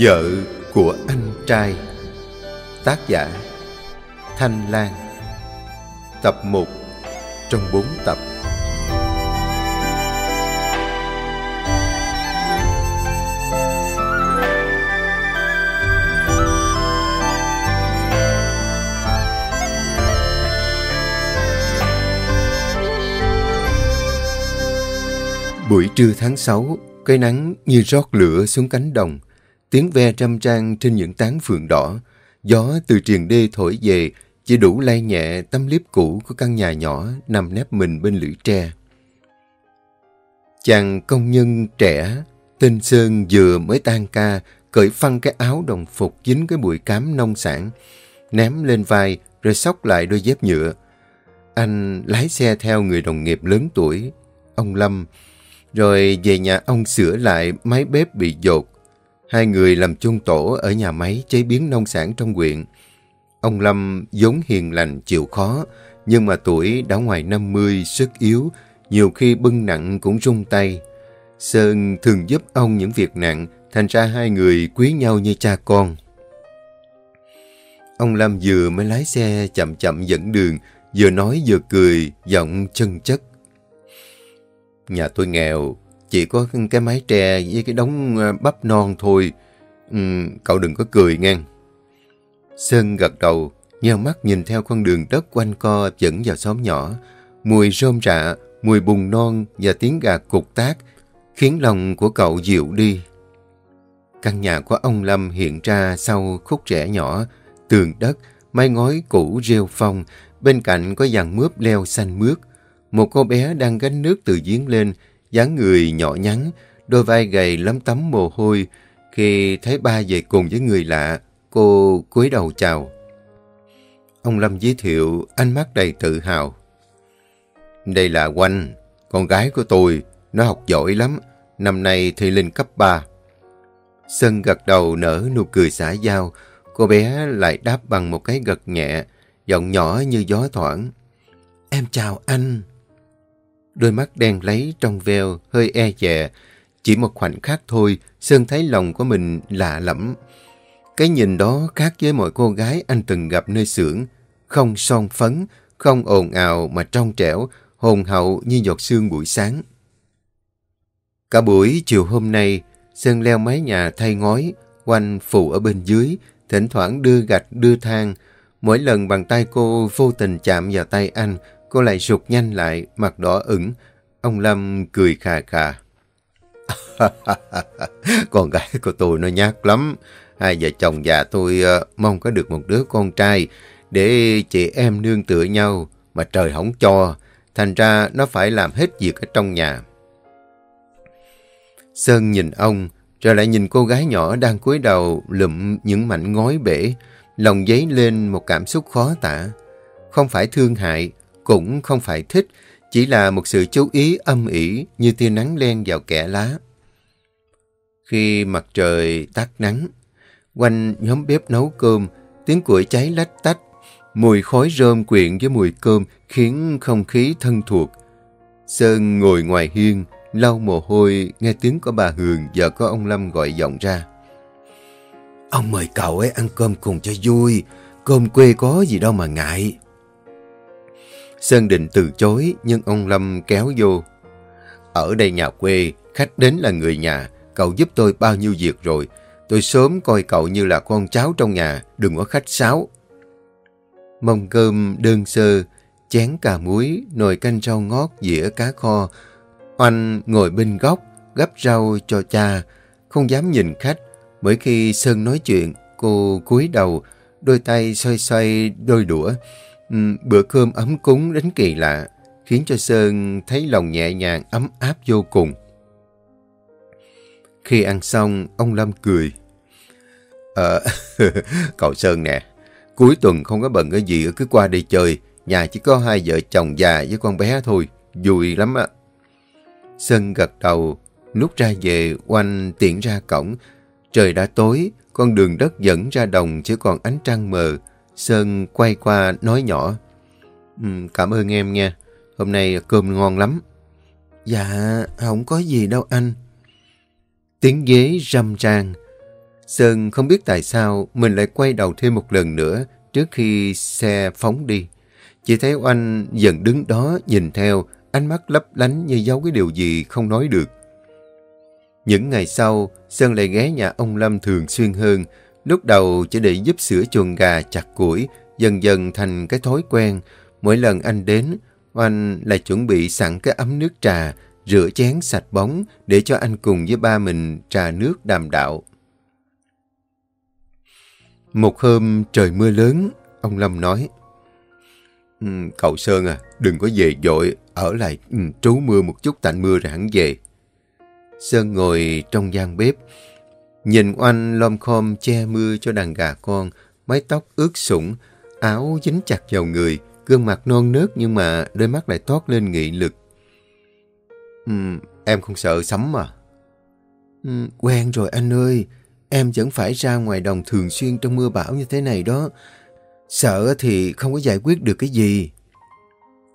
Vợ của anh trai. Tác giả Thanh Lan. Tập 1 trong 4 tập. Buổi trưa tháng 6, cây nắng như rót lửa xuống cánh đồng. Tiếng ve trăm trang trên những tán phượng đỏ. Gió từ triền đê thổi về, chỉ đủ lay nhẹ tấm liếp cũ của căn nhà nhỏ nằm nép mình bên lưỡi tre. Chàng công nhân trẻ, tên Sơn vừa mới tan ca, cởi phăng cái áo đồng phục dính cái bụi cám nông sản, ném lên vai rồi xóc lại đôi dép nhựa. Anh lái xe theo người đồng nghiệp lớn tuổi, ông Lâm, rồi về nhà ông sửa lại máy bếp bị dột. Hai người làm chung tổ ở nhà máy chế biến nông sản trong huyện. Ông Lâm vốn hiền lành chịu khó, nhưng mà tuổi đã ngoài 50, sức yếu, nhiều khi bưng nặng cũng rung tay. Sơn thường giúp ông những việc nặng, thành ra hai người quý nhau như cha con. Ông Lâm vừa mới lái xe chậm chậm dẫn đường, vừa nói vừa cười, giọng chân chất. Nhà tôi nghèo, chỉ có cái mái tre với cái đống ờ, bắp non thôi. Ừ, cậu đừng có cười ngang. Sơn gật đầu, nheo mắt nhìn theo con đường đất quanh co dẫn vào xóm nhỏ. Mùi rôm rạ, mùi bùn non và tiếng gà cục tác khiến lòng của cậu dịu đi. Căn nhà của ông Lâm hiện ra sau khúc rẽ nhỏ, tường đất, mái ngói cũ rêu phong, bên cạnh có dàn mướp leo xanh mướt. Một cô bé đang gánh nước từ giếng lên, dáng người nhỏ nhắn, đôi vai gầy lấm tấm mồ hôi. Khi thấy ba về cùng với người lạ, cô cúi đầu chào. Ông Lâm giới thiệu, ánh mắt đầy tự hào. Đây là Oanh, con gái của tôi, nó học giỏi lắm, năm nay thì lên cấp 3. Sơn gật đầu nở nụ cười xã giao, cô bé lại đáp bằng một cái gật nhẹ, giọng nhỏ như gió thoảng. Em chào anh. Đôi mắt đen lấy trong veo, hơi e dè. Chỉ một khoảnh khắc thôi, Sơn thấy lòng của mình lạ lẫm. Cái nhìn đó khác với mọi cô gái anh từng gặp nơi xưởng. Không son phấn, không ồn ào mà trong trẻo, hồn hậu như giọt sương buổi sáng. Cả buổi chiều hôm nay, Sơn leo mái nhà thay ngói, quanh phụ ở bên dưới, thỉnh thoảng đưa gạch đưa thang. Mỗi lần bàn tay cô vô tình chạm vào tay anh, Cô lại rụt nhanh lại, mặt đỏ ửng. Ông Lâm cười khà khà. con gái của tôi nó nhát lắm. Hai vợ chồng già tôi uh, mong có được một đứa con trai để chị em nương tựa nhau. Mà trời không cho. Thành ra nó phải làm hết việc ở trong nhà. Sơn nhìn ông, rồi lại nhìn cô gái nhỏ đang cúi đầu lụm những mảnh ngói bể. Lòng giấy lên một cảm xúc khó tả. Không phải thương hại, cũng không phải thích, chỉ là một sự chú ý âm ỉ như tia nắng len vào kẽ lá. Khi mặt trời tắt nắng, quanh nhóm bếp nấu cơm, tiếng củi cháy lách tách, mùi khói rơm quyện với mùi cơm khiến không khí thân thuộc. Sơn ngồi ngoài hiên, lau mồ hôi, nghe tiếng của bà Hường và có ông Lâm gọi giọng ra. Ông mời cậu ấy ăn cơm cùng cho vui, cơm quê có gì đâu mà ngại. Sơn định từ chối, nhưng ông Lâm kéo vô. Ở đây nhà quê, khách đến là người nhà, cậu giúp tôi bao nhiêu việc rồi. Tôi sớm coi cậu như là con cháu trong nhà, đừng có khách sáo. Mông cơm đơn sơ, chén cà muối, nồi canh rau ngót, dĩa cá kho. Oanh ngồi bên góc, gấp rau cho cha, không dám nhìn khách. Mỗi khi Sơn nói chuyện, cô cúi đầu, đôi tay xoay xoay đôi đũa. Ừ, bữa cơm ấm cúng đến kỳ lạ, khiến cho Sơn thấy lòng nhẹ nhàng ấm áp vô cùng. Khi ăn xong, ông Lâm cười. Ờ, cậu Sơn nè, cuối tuần không có bận cái gì, cứ qua đây chơi. Nhà chỉ có hai vợ chồng già với con bé thôi, vui lắm á. Sơn gật đầu, lúc ra về, oanh tiện ra cổng. Trời đã tối, con đường đất dẫn ra đồng chỉ còn ánh trăng mờ. Sơn quay qua nói nhỏ. Um, cảm ơn em nha. Hôm nay cơm ngon lắm. Dạ, không có gì đâu anh. Tiếng ghế râm trang Sơn không biết tại sao mình lại quay đầu thêm một lần nữa trước khi xe phóng đi. Chỉ thấy anh dần đứng đó nhìn theo, ánh mắt lấp lánh như giấu cái điều gì không nói được. Những ngày sau, Sơn lại ghé nhà ông Lâm thường xuyên hơn. Lúc đầu chỉ để giúp sửa chuồng gà chặt củi, dần dần thành cái thói quen. Mỗi lần anh đến, anh lại chuẩn bị sẵn cái ấm nước trà, rửa chén sạch bóng để cho anh cùng với ba mình trà nước đàm đạo. Một hôm trời mưa lớn, ông Lâm nói, ừ, Cậu Sơn à, đừng có về dội, ở lại ừ, trú mưa một chút tạnh mưa rồi hẳn về. Sơn ngồi trong gian bếp, nhìn oanh lom khom che mưa cho đàn gà con, mái tóc ướt sũng, áo dính chặt vào người, gương mặt non nớt nhưng mà đôi mắt lại toát lên nghị lực. Uhm, em không sợ sấm mà. Uhm, quen rồi anh ơi, em vẫn phải ra ngoài đồng thường xuyên trong mưa bão như thế này đó. Sợ thì không có giải quyết được cái gì.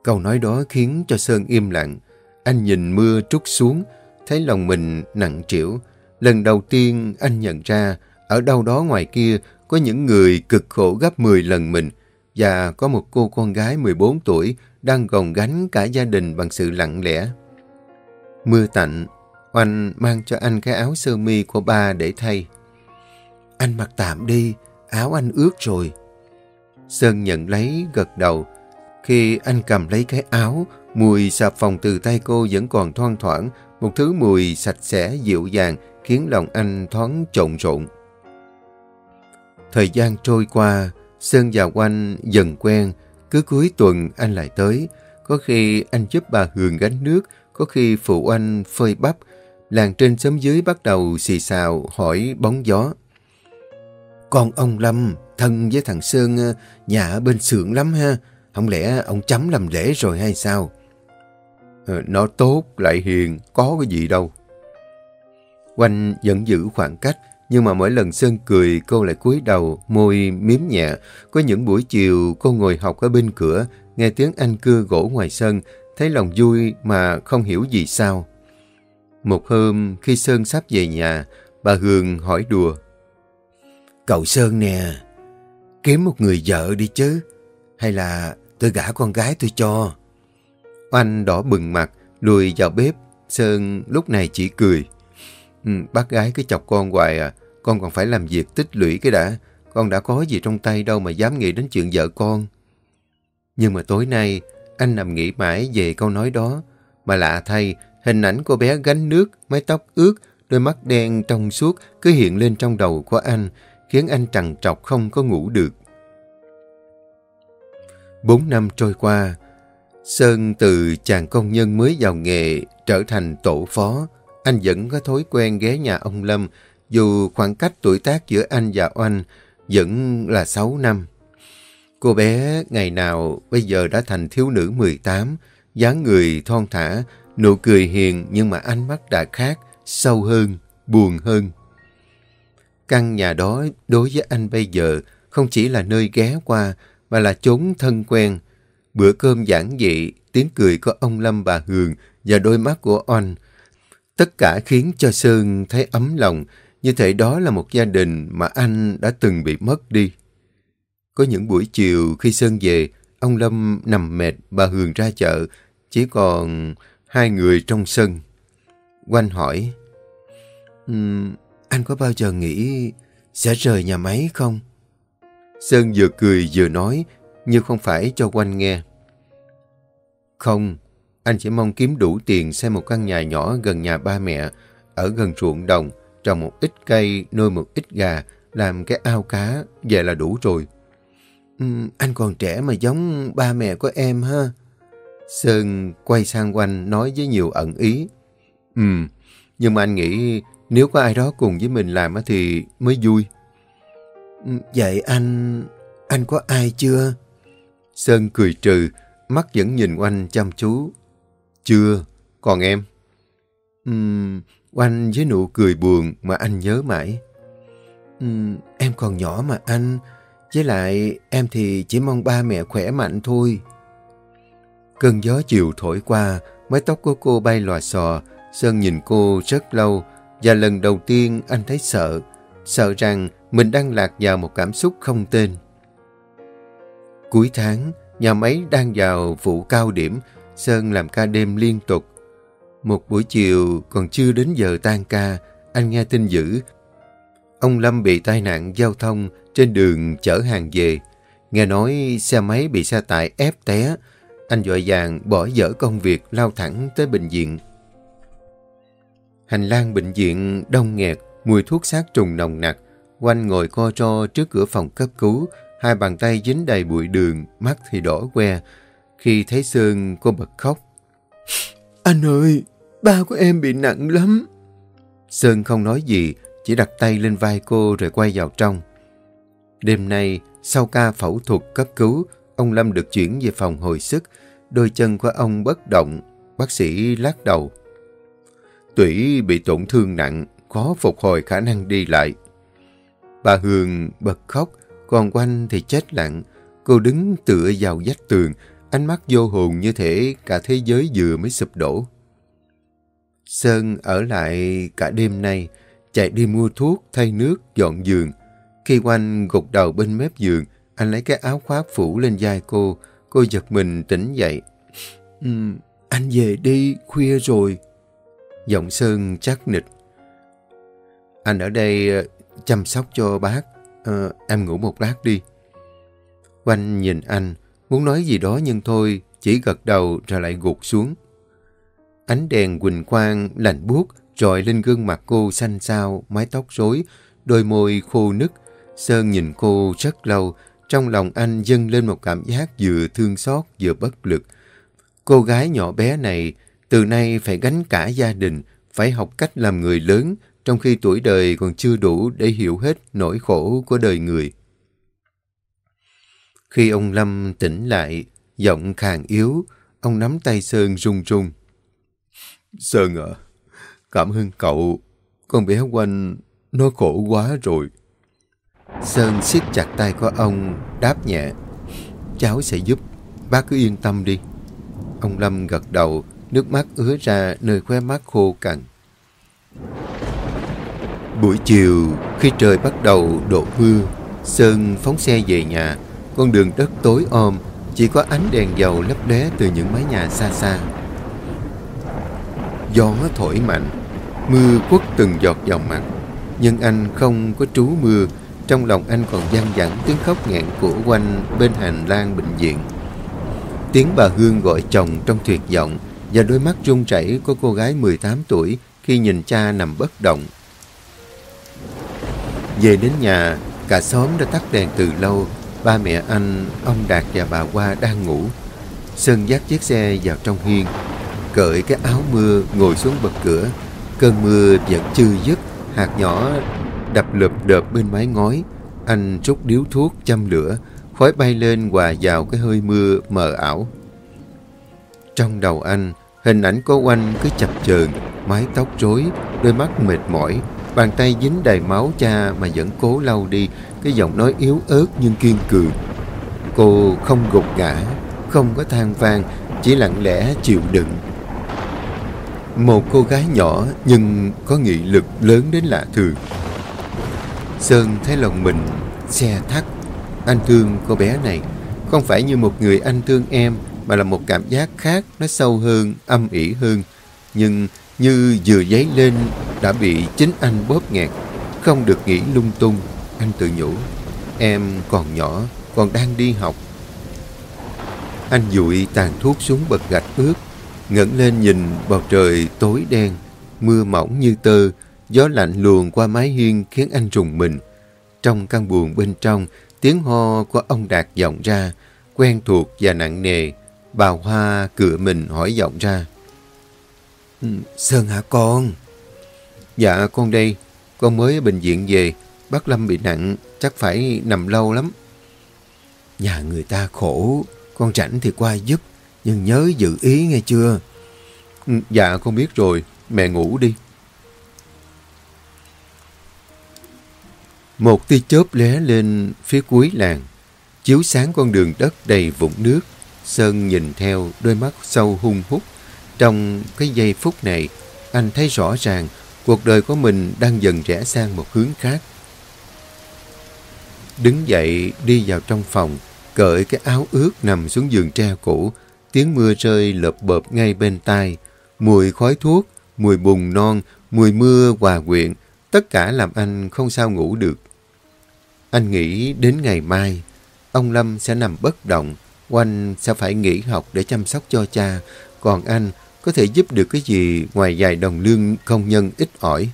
Câu nói đó khiến cho Sơn im lặng. Anh nhìn mưa trút xuống, thấy lòng mình nặng trĩu. Lần đầu tiên anh nhận ra, ở đâu đó ngoài kia có những người cực khổ gấp 10 lần mình và có một cô con gái 14 tuổi đang gồng gánh cả gia đình bằng sự lặng lẽ. Mưa tạnh, Oanh mang cho anh cái áo sơ mi của ba để thay. Anh mặc tạm đi, áo anh ướt rồi. Sơn nhận lấy gật đầu. Khi anh cầm lấy cái áo, mùi xà phòng từ tay cô vẫn còn thoang thoảng, một thứ mùi sạch sẽ dịu dàng khiến lòng anh thoáng trộn rộn. Thời gian trôi qua, Sơn và Oanh dần quen, cứ cuối tuần anh lại tới. Có khi anh giúp bà Hường gánh nước, có khi phụ anh phơi bắp. Làng trên xóm dưới bắt đầu xì xào hỏi bóng gió. Con ông Lâm, thân với thằng Sơn, nhà ở bên xưởng lắm ha. Không lẽ ông chấm làm lễ rồi hay sao? Ờ, nó tốt, lại hiền, có cái gì đâu. Oanh vẫn giữ khoảng cách, nhưng mà mỗi lần Sơn cười, cô lại cúi đầu, môi miếm nhẹ. Có những buổi chiều, cô ngồi học ở bên cửa, nghe tiếng anh cưa gỗ ngoài sân, thấy lòng vui mà không hiểu gì sao. Một hôm, khi Sơn sắp về nhà, bà Hương hỏi đùa. Cậu Sơn nè, kiếm một người vợ đi chứ, hay là tôi gả con gái tôi cho. Oanh đỏ bừng mặt, lùi vào bếp, Sơn lúc này chỉ cười. Ừ, bác gái cứ chọc con hoài à, con còn phải làm việc tích lũy cái đã. Con đã có gì trong tay đâu mà dám nghĩ đến chuyện vợ con. Nhưng mà tối nay, anh nằm nghĩ mãi về câu nói đó. Mà lạ thay, hình ảnh cô bé gánh nước, mái tóc ướt, đôi mắt đen trong suốt cứ hiện lên trong đầu của anh, khiến anh trằn trọc không có ngủ được. Bốn năm trôi qua, Sơn từ chàng công nhân mới vào nghề trở thành tổ phó. Anh vẫn có thói quen ghé nhà ông Lâm, dù khoảng cách tuổi tác giữa anh và Oanh vẫn là 6 năm. Cô bé ngày nào bây giờ đã thành thiếu nữ 18, dáng người thon thả, nụ cười hiền nhưng mà ánh mắt đã khác, sâu hơn, buồn hơn. Căn nhà đó đối với anh bây giờ không chỉ là nơi ghé qua mà là chốn thân quen. Bữa cơm giản dị, tiếng cười của ông Lâm bà Hường và đôi mắt của Oanh. Tất cả khiến cho Sơn thấy ấm lòng, như thể đó là một gia đình mà anh đã từng bị mất đi. Có những buổi chiều khi Sơn về, ông Lâm nằm mệt, bà Hường ra chợ, chỉ còn hai người trong sân. Quanh hỏi, um, anh có bao giờ nghĩ sẽ rời nhà máy không? Sơn vừa cười vừa nói, như không phải cho Quanh nghe. Không, anh chỉ mong kiếm đủ tiền xây một căn nhà nhỏ gần nhà ba mẹ, ở gần ruộng đồng, trồng một ít cây, nuôi một ít gà, làm cái ao cá, vậy là đủ rồi. Ừ, anh còn trẻ mà giống ba mẹ của em ha. Sơn quay sang quanh nói với nhiều ẩn ý. Ừ, nhưng mà anh nghĩ nếu có ai đó cùng với mình làm thì mới vui. Vậy anh... anh có ai chưa? Sơn cười trừ, mắt vẫn nhìn quanh chăm chú. Chưa, còn em? Uhm, Oanh với nụ cười buồn mà anh nhớ mãi. Uhm, em còn nhỏ mà anh, với lại em thì chỉ mong ba mẹ khỏe mạnh thôi. Cơn gió chiều thổi qua, mái tóc của cô bay lòa xò, Sơn nhìn cô rất lâu, và lần đầu tiên anh thấy sợ. sợ rằng mình đang lạc vào một cảm xúc không tên. Cuối tháng, nhà máy đang vào vụ cao điểm, Sơn làm ca đêm liên tục. Một buổi chiều còn chưa đến giờ tan ca, anh nghe tin dữ. Ông Lâm bị tai nạn giao thông trên đường chở hàng về. Nghe nói xe máy bị xe tải ép té, anh vội vàng bỏ dở công việc lao thẳng tới bệnh viện. Hành lang bệnh viện đông nghẹt, mùi thuốc sát trùng nồng nặc. Quanh ngồi co ro trước cửa phòng cấp cứu, hai bàn tay dính đầy bụi đường, mắt thì đỏ que. Khi thấy Sơn, cô bật khóc. Anh ơi, ba của em bị nặng lắm. Sơn không nói gì, chỉ đặt tay lên vai cô rồi quay vào trong. Đêm nay, sau ca phẫu thuật cấp cứu, ông Lâm được chuyển về phòng hồi sức. Đôi chân của ông bất động, bác sĩ lắc đầu. Tủy bị tổn thương nặng, khó phục hồi khả năng đi lại. Bà Hương bật khóc, còn quanh thì chết lặng. Cô đứng tựa vào vách tường, ánh mắt vô hồn như thể cả thế giới vừa mới sụp đổ. Sơn ở lại cả đêm nay, chạy đi mua thuốc, thay nước, dọn giường. Khi quanh gục đầu bên mép giường, anh lấy cái áo khoác phủ lên vai cô. Cô giật mình tỉnh dậy. Um, anh về đi, khuya rồi. Giọng Sơn chắc nịch. Anh ở đây ờ, chăm sóc cho bác. À, em ngủ một lát đi. Quanh nhìn anh, muốn nói gì đó nhưng thôi, chỉ gật đầu rồi lại gục xuống. Ánh đèn quỳnh quang lạnh buốt rọi lên gương mặt cô xanh xao, mái tóc rối, đôi môi khô nứt. Sơn nhìn cô rất lâu, trong lòng anh dâng lên một cảm giác vừa thương xót vừa bất lực. Cô gái nhỏ bé này từ nay phải gánh cả gia đình, phải học cách làm người lớn, trong khi tuổi đời còn chưa đủ để hiểu hết nỗi khổ của đời người. Khi ông Lâm tỉnh lại, giọng khàn yếu, ông nắm tay Sơn run run. Sơn à, cảm ơn cậu, con bé quanh nó khổ quá rồi. Sơn siết chặt tay của ông, đáp nhẹ. Cháu sẽ giúp, bác cứ yên tâm đi. Ông Lâm gật đầu, nước mắt ứa ra nơi khóe mắt khô cằn. Buổi chiều, khi trời bắt đầu đổ mưa, Sơn phóng xe về nhà. Con đường đất tối om, chỉ có ánh đèn dầu lấp lé từ những mái nhà xa xa. Gió thổi mạnh, mưa quất từng giọt vào mặt. Nhưng anh không có trú mưa, trong lòng anh còn gian dẳng tiếng khóc nghẹn của quanh bên hành lang bệnh viện. Tiếng bà Hương gọi chồng trong tuyệt vọng và đôi mắt run rẩy của cô gái 18 tuổi khi nhìn cha nằm bất động. Về đến nhà, cả xóm đã tắt đèn từ lâu. Ba mẹ anh, ông Đạt và bà Hoa đang ngủ. Sơn dắt chiếc xe vào trong hiên, cởi cái áo mưa ngồi xuống bậc cửa. Cơn mưa vẫn chưa dứt, hạt nhỏ đập lụp đợp bên mái ngói. Anh rút điếu thuốc châm lửa, khói bay lên hòa vào cái hơi mưa mờ ảo. Trong đầu anh, hình ảnh cô Oanh cứ chập chờn, mái tóc rối, đôi mắt mệt mỏi, bàn tay dính đầy máu cha mà vẫn cố lau đi cái giọng nói yếu ớt nhưng kiên cường. Cô không gục ngã, không có than vang, chỉ lặng lẽ chịu đựng. Một cô gái nhỏ nhưng có nghị lực lớn đến lạ thường. Sơn thấy lòng mình xe thắt. Anh thương cô bé này. Không phải như một người anh thương em, mà là một cảm giác khác, nó sâu hơn, âm ỉ hơn. Nhưng như vừa giấy lên đã bị chính anh bóp nghẹt. Không được nghĩ lung tung. Anh tự nhủ. Em còn nhỏ, còn đang đi học. Anh dụi tàn thuốc xuống bậc gạch ướt, ngẩng lên nhìn bầu trời tối đen, mưa mỏng như tơ, gió lạnh luồn qua mái hiên khiến anh rùng mình. Trong căn buồng bên trong, tiếng ho của ông Đạt vọng ra, quen thuộc và nặng nề. Bà Hoa cửa mình hỏi giọng ra. Ừ, Sơn hả con? Dạ con đây, con mới bệnh viện về, bác Lâm bị nặng, chắc phải nằm lâu lắm. Nhà người ta khổ, con rảnh thì qua giúp, nhưng nhớ giữ ý nghe chưa? Ừ, dạ con biết rồi, mẹ ngủ đi. Một tia chớp lé lên phía cuối làng, chiếu sáng con đường đất đầy vũng nước. Sơn nhìn theo đôi mắt sâu hung hút. Trong cái giây phút này, anh thấy rõ ràng cuộc đời của mình đang dần rẽ sang một hướng khác. Đứng dậy đi vào trong phòng, cởi cái áo ướt nằm xuống giường tre cũ. Tiếng mưa rơi lợp bợp ngay bên tai. Mùi khói thuốc, mùi bùn non, mùi mưa hòa quyện. Tất cả làm anh không sao ngủ được. Anh nghĩ đến ngày mai, ông Lâm sẽ nằm bất động. Oanh sẽ phải nghỉ học để chăm sóc cho cha. Còn anh có thể giúp được cái gì ngoài vài đồng lương công nhân ít ỏi.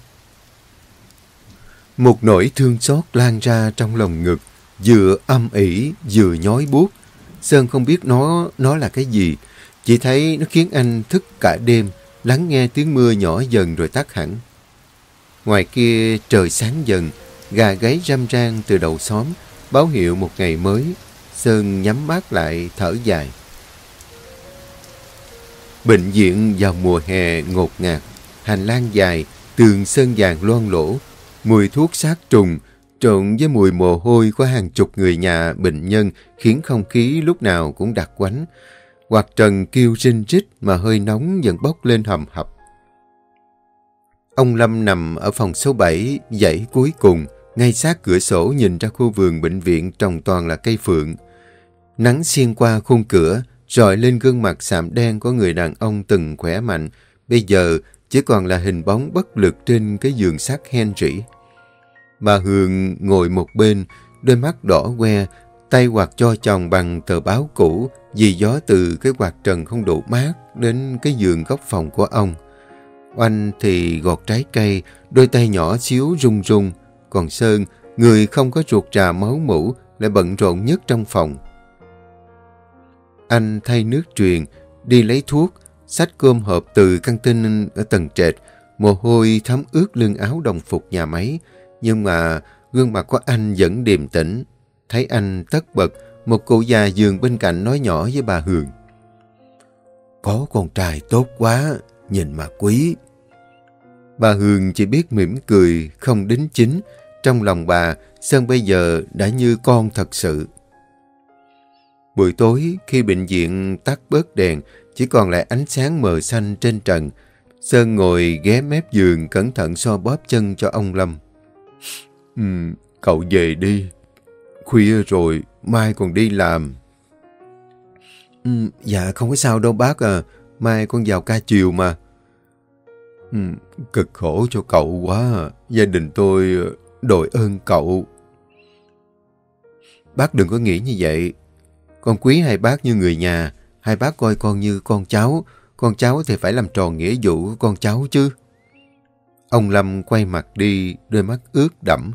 Một nỗi thương xót lan ra trong lòng ngực, vừa âm ỉ, vừa nhói buốt. Sơn không biết nó nó là cái gì, chỉ thấy nó khiến anh thức cả đêm, lắng nghe tiếng mưa nhỏ dần rồi tắt hẳn. Ngoài kia trời sáng dần, gà gáy râm ran từ đầu xóm, báo hiệu một ngày mới. Sơn nhắm mắt lại, thở dài. Bệnh viện vào mùa hè ngột ngạt, hành lang dài, tường sơn vàng loan lỗ, mùi thuốc sát trùng, trộn với mùi mồ hôi của hàng chục người nhà bệnh nhân khiến không khí lúc nào cũng đặc quánh. Hoặc trần kêu rinh rít mà hơi nóng dần bốc lên hầm hập. Ông Lâm nằm ở phòng số 7, dãy cuối cùng, ngay sát cửa sổ nhìn ra khu vườn bệnh viện trồng toàn là cây phượng. Nắng xuyên qua khung cửa, rọi lên gương mặt sạm đen của người đàn ông từng khỏe mạnh, bây giờ chỉ còn là hình bóng bất lực trên cái giường sắt Henry. Bà Hương ngồi một bên, đôi mắt đỏ que, tay quạt cho chồng bằng tờ báo cũ vì gió từ cái quạt trần không đủ mát đến cái giường góc phòng của ông. Oanh thì gọt trái cây, đôi tay nhỏ xíu rung rung, còn Sơn, người không có ruột trà máu mũ, lại bận rộn nhất trong phòng. Anh thay nước truyền, đi lấy thuốc, xách cơm hộp từ căng tin ở tầng trệt, mồ hôi thấm ướt lưng áo đồng phục nhà máy. Nhưng mà gương mặt của anh vẫn điềm tĩnh. Thấy anh tất bật, một cụ già giường bên cạnh nói nhỏ với bà Hường. Có con trai tốt quá, nhìn mà quý. Bà Hường chỉ biết mỉm cười, không đính chính. Trong lòng bà, Sơn bây giờ đã như con thật sự. Buổi tối, khi bệnh viện tắt bớt đèn, chỉ còn lại ánh sáng mờ xanh trên trần. Sơn ngồi ghé mép giường cẩn thận so bóp chân cho ông Lâm. Ừ, cậu về đi. Khuya rồi, mai còn đi làm. Ừ, dạ không có sao đâu bác à, mai con vào ca chiều mà. Ừ, cực khổ cho cậu quá, à. gia đình tôi ờ, đội ơn cậu. Bác đừng có nghĩ như vậy, con quý hai bác như người nhà, hai bác coi con như con cháu, con cháu thì phải làm tròn nghĩa vụ của con cháu chứ. Ông Lâm quay mặt đi, đôi mắt ướt đẫm.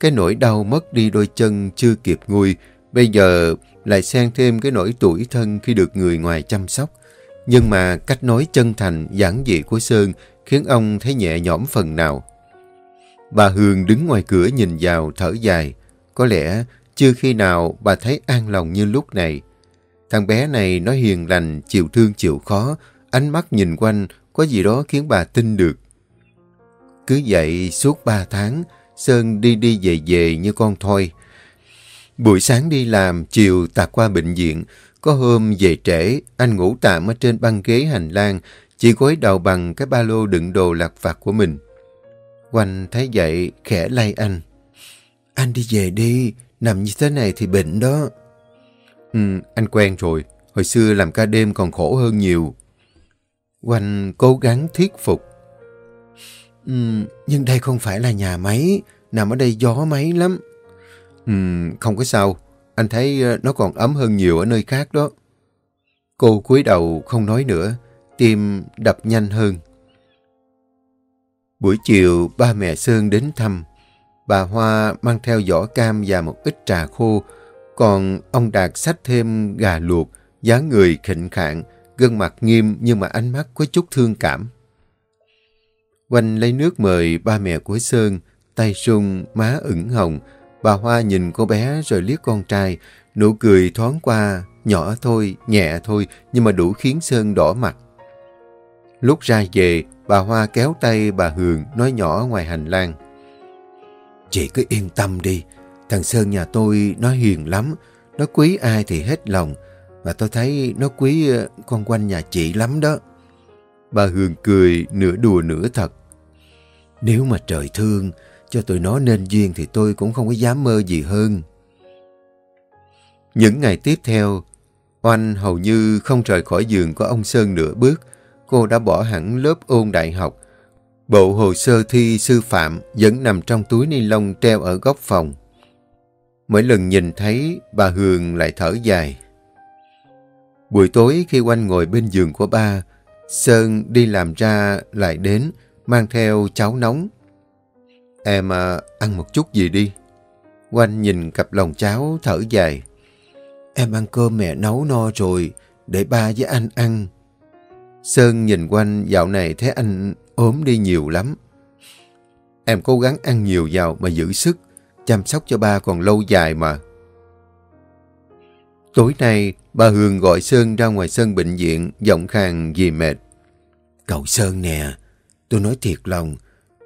Cái nỗi đau mất đi đôi chân chưa kịp nguôi, bây giờ lại xen thêm cái nỗi tuổi thân khi được người ngoài chăm sóc. Nhưng mà cách nói chân thành, giản dị của Sơn khiến ông thấy nhẹ nhõm phần nào. Bà Hương đứng ngoài cửa nhìn vào thở dài. Có lẽ chưa khi nào bà thấy an lòng như lúc này. Thằng bé này nó hiền lành, chịu thương chịu khó, ánh mắt nhìn quanh có gì đó khiến bà tin được. Cứ vậy suốt ba tháng, Sơn đi đi về về như con thôi. Buổi sáng đi làm, chiều tạt qua bệnh viện. Có hôm về trễ, anh ngủ tạm ở trên băng ghế hành lang, chỉ gối đầu bằng cái ba lô đựng đồ lạc vặt của mình. Quanh thấy vậy, khẽ lay anh. Anh đi về đi, Nằm như thế này thì bệnh đó. Ừ, anh quen rồi. Hồi xưa làm ca đêm còn khổ hơn nhiều. Quanh cố gắng thuyết phục. Ừ, nhưng đây không phải là nhà máy. Nằm ở đây gió máy lắm. Ừ, không có sao. Anh thấy ờ, nó còn ấm hơn nhiều ở nơi khác đó. Cô cúi đầu không nói nữa. Tim đập nhanh hơn. Buổi chiều, ba mẹ Sơn đến thăm. Bà Hoa mang theo giỏ cam và một ít trà khô, còn ông Đạt xách thêm gà luộc, dáng người khịnh khạng, gương mặt nghiêm nhưng mà ánh mắt có chút thương cảm. Quanh lấy nước mời ba mẹ của Sơn, tay sung, má ửng hồng. Bà Hoa nhìn cô bé rồi liếc con trai, nụ cười thoáng qua, nhỏ thôi, nhẹ thôi, nhưng mà đủ khiến Sơn đỏ mặt. Lúc ra về, bà Hoa kéo tay bà Hường nói nhỏ ngoài hành lang. Chị cứ yên tâm đi. Thằng Sơn nhà tôi nó hiền lắm. Nó quý ai thì hết lòng. Và tôi thấy nó quý ờ, con quanh nhà chị lắm đó. Bà Hương cười nửa đùa nửa thật. Nếu mà trời thương cho tụi nó nên duyên thì tôi cũng không có dám mơ gì hơn. Những ngày tiếp theo, Oanh hầu như không rời khỏi giường của ông Sơn nửa bước. Cô đã bỏ hẳn lớp ôn đại học. Bộ hồ sơ thi sư phạm vẫn nằm trong túi ni lông treo ở góc phòng. Mỗi lần nhìn thấy, bà Hường lại thở dài. Buổi tối khi quanh ngồi bên giường của ba, Sơn đi làm ra lại đến, mang theo cháo nóng. Em à, ăn một chút gì đi. Quanh nhìn cặp lòng cháo thở dài. Em ăn cơm mẹ nấu no rồi, để ba với anh ăn. Sơn nhìn quanh dạo này thấy anh ốm đi nhiều lắm. Em cố gắng ăn nhiều vào mà giữ sức, chăm sóc cho ba còn lâu dài mà. Tối nay, bà Hương gọi Sơn ra ngoài sân bệnh viện, giọng khàn vì mệt. Cậu Sơn nè, tôi nói thiệt lòng,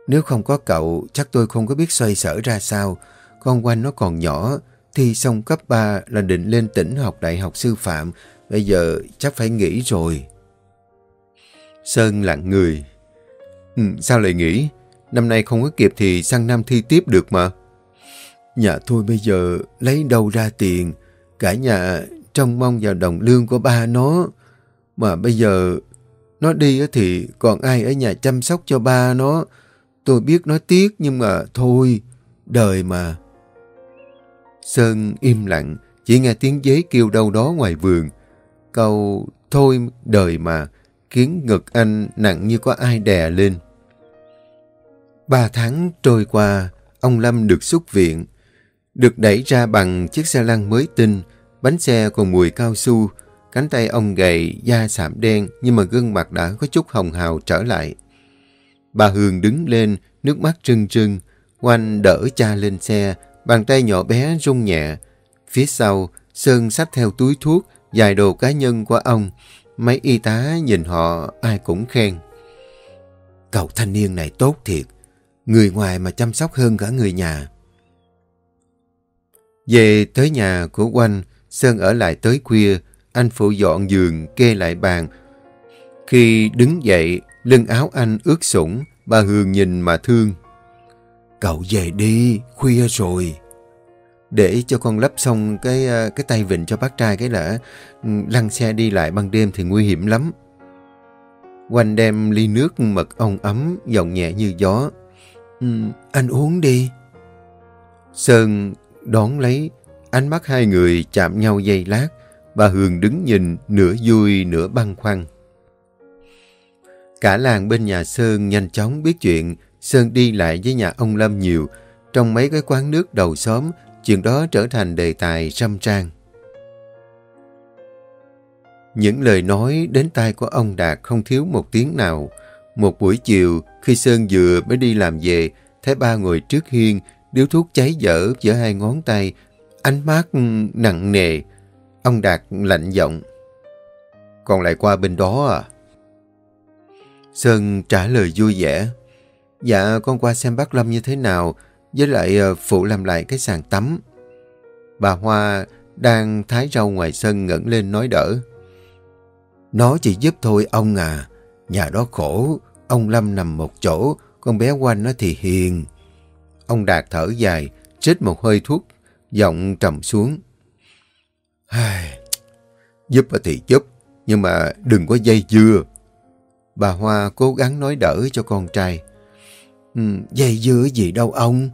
nếu không có cậu, chắc tôi không có biết xoay sở ra sao. Con quanh nó còn nhỏ, thi xong cấp 3 là định lên tỉnh học đại học sư phạm. Bây giờ chắc phải nghỉ rồi. Sơn lặng người. Ừ, sao lại nghỉ? Năm nay không có kịp thì sang năm thi tiếp được mà. Nhà thôi bây giờ lấy đâu ra tiền. Cả nhà trông mong vào đồng lương của ba nó. Mà bây giờ nó đi thì còn ai ở nhà chăm sóc cho ba nó. Tôi biết nó tiếc nhưng mà thôi, đời mà. Sơn im lặng, chỉ nghe tiếng dế kêu đâu đó ngoài vườn. Câu thôi đời mà, khiến ngực anh nặng như có ai đè lên. Ba tháng trôi qua, ông Lâm được xuất viện. Được đẩy ra bằng chiếc xe lăn mới tinh, bánh xe còn mùi cao su, cánh tay ông gầy, da sạm đen nhưng mà gương mặt đã có chút hồng hào trở lại. Bà Hương đứng lên, nước mắt rưng rưng, Oanh đỡ cha lên xe, bàn tay nhỏ bé rung nhẹ. Phía sau, Sơn xách theo túi thuốc, dài đồ cá nhân của ông. Mấy y tá nhìn họ ai cũng khen. Cậu thanh niên này tốt thiệt, người ngoài mà chăm sóc hơn cả người nhà. Về tới nhà của Oanh, Sơn ở lại tới khuya, anh phụ dọn giường, kê lại bàn. Khi đứng dậy, lưng áo anh ướt sũng, bà Hương nhìn mà thương. Cậu về đi, khuya rồi. Để cho con lắp xong cái ờ, cái tay vịn cho bác trai cái là ừ, lăn xe đi lại ban đêm thì nguy hiểm lắm. Quanh đem ly nước mật ong ấm, giọng nhẹ như gió. Ừ, anh uống đi. Sơn đón lấy, ánh mắt hai người chạm nhau dây lát. Bà Hương đứng nhìn, nửa vui, nửa băn khoăn. Cả làng bên nhà Sơn nhanh chóng biết chuyện, Sơn đi lại với nhà ông Lâm nhiều. Trong mấy cái quán nước đầu xóm, chuyện đó trở thành đề tài râm trang. Những lời nói đến tai của ông Đạt không thiếu một tiếng nào. Một buổi chiều, khi Sơn vừa mới đi làm về, thấy ba ngồi trước hiên, điếu thuốc cháy dở giữa hai ngón tay, ánh mắt nặng nề. Ông Đạt lạnh giọng. Còn lại qua bên đó à? Sơn trả lời vui vẻ. Dạ, con qua xem bác Lâm như thế nào, với lại ờ, phụ làm lại cái sàn tắm. Bà Hoa đang thái rau ngoài sân ngẩng lên nói đỡ. Nó chỉ giúp thôi ông à, nhà đó khổ, ông Lâm nằm một chỗ, con bé quanh nó thì hiền. Ông Đạt thở dài, chết một hơi thuốc, giọng trầm xuống. Giúp thì giúp, nhưng mà đừng có dây dưa. Bà Hoa cố gắng nói đỡ cho con trai. Ừ, dây dưa gì đâu ông.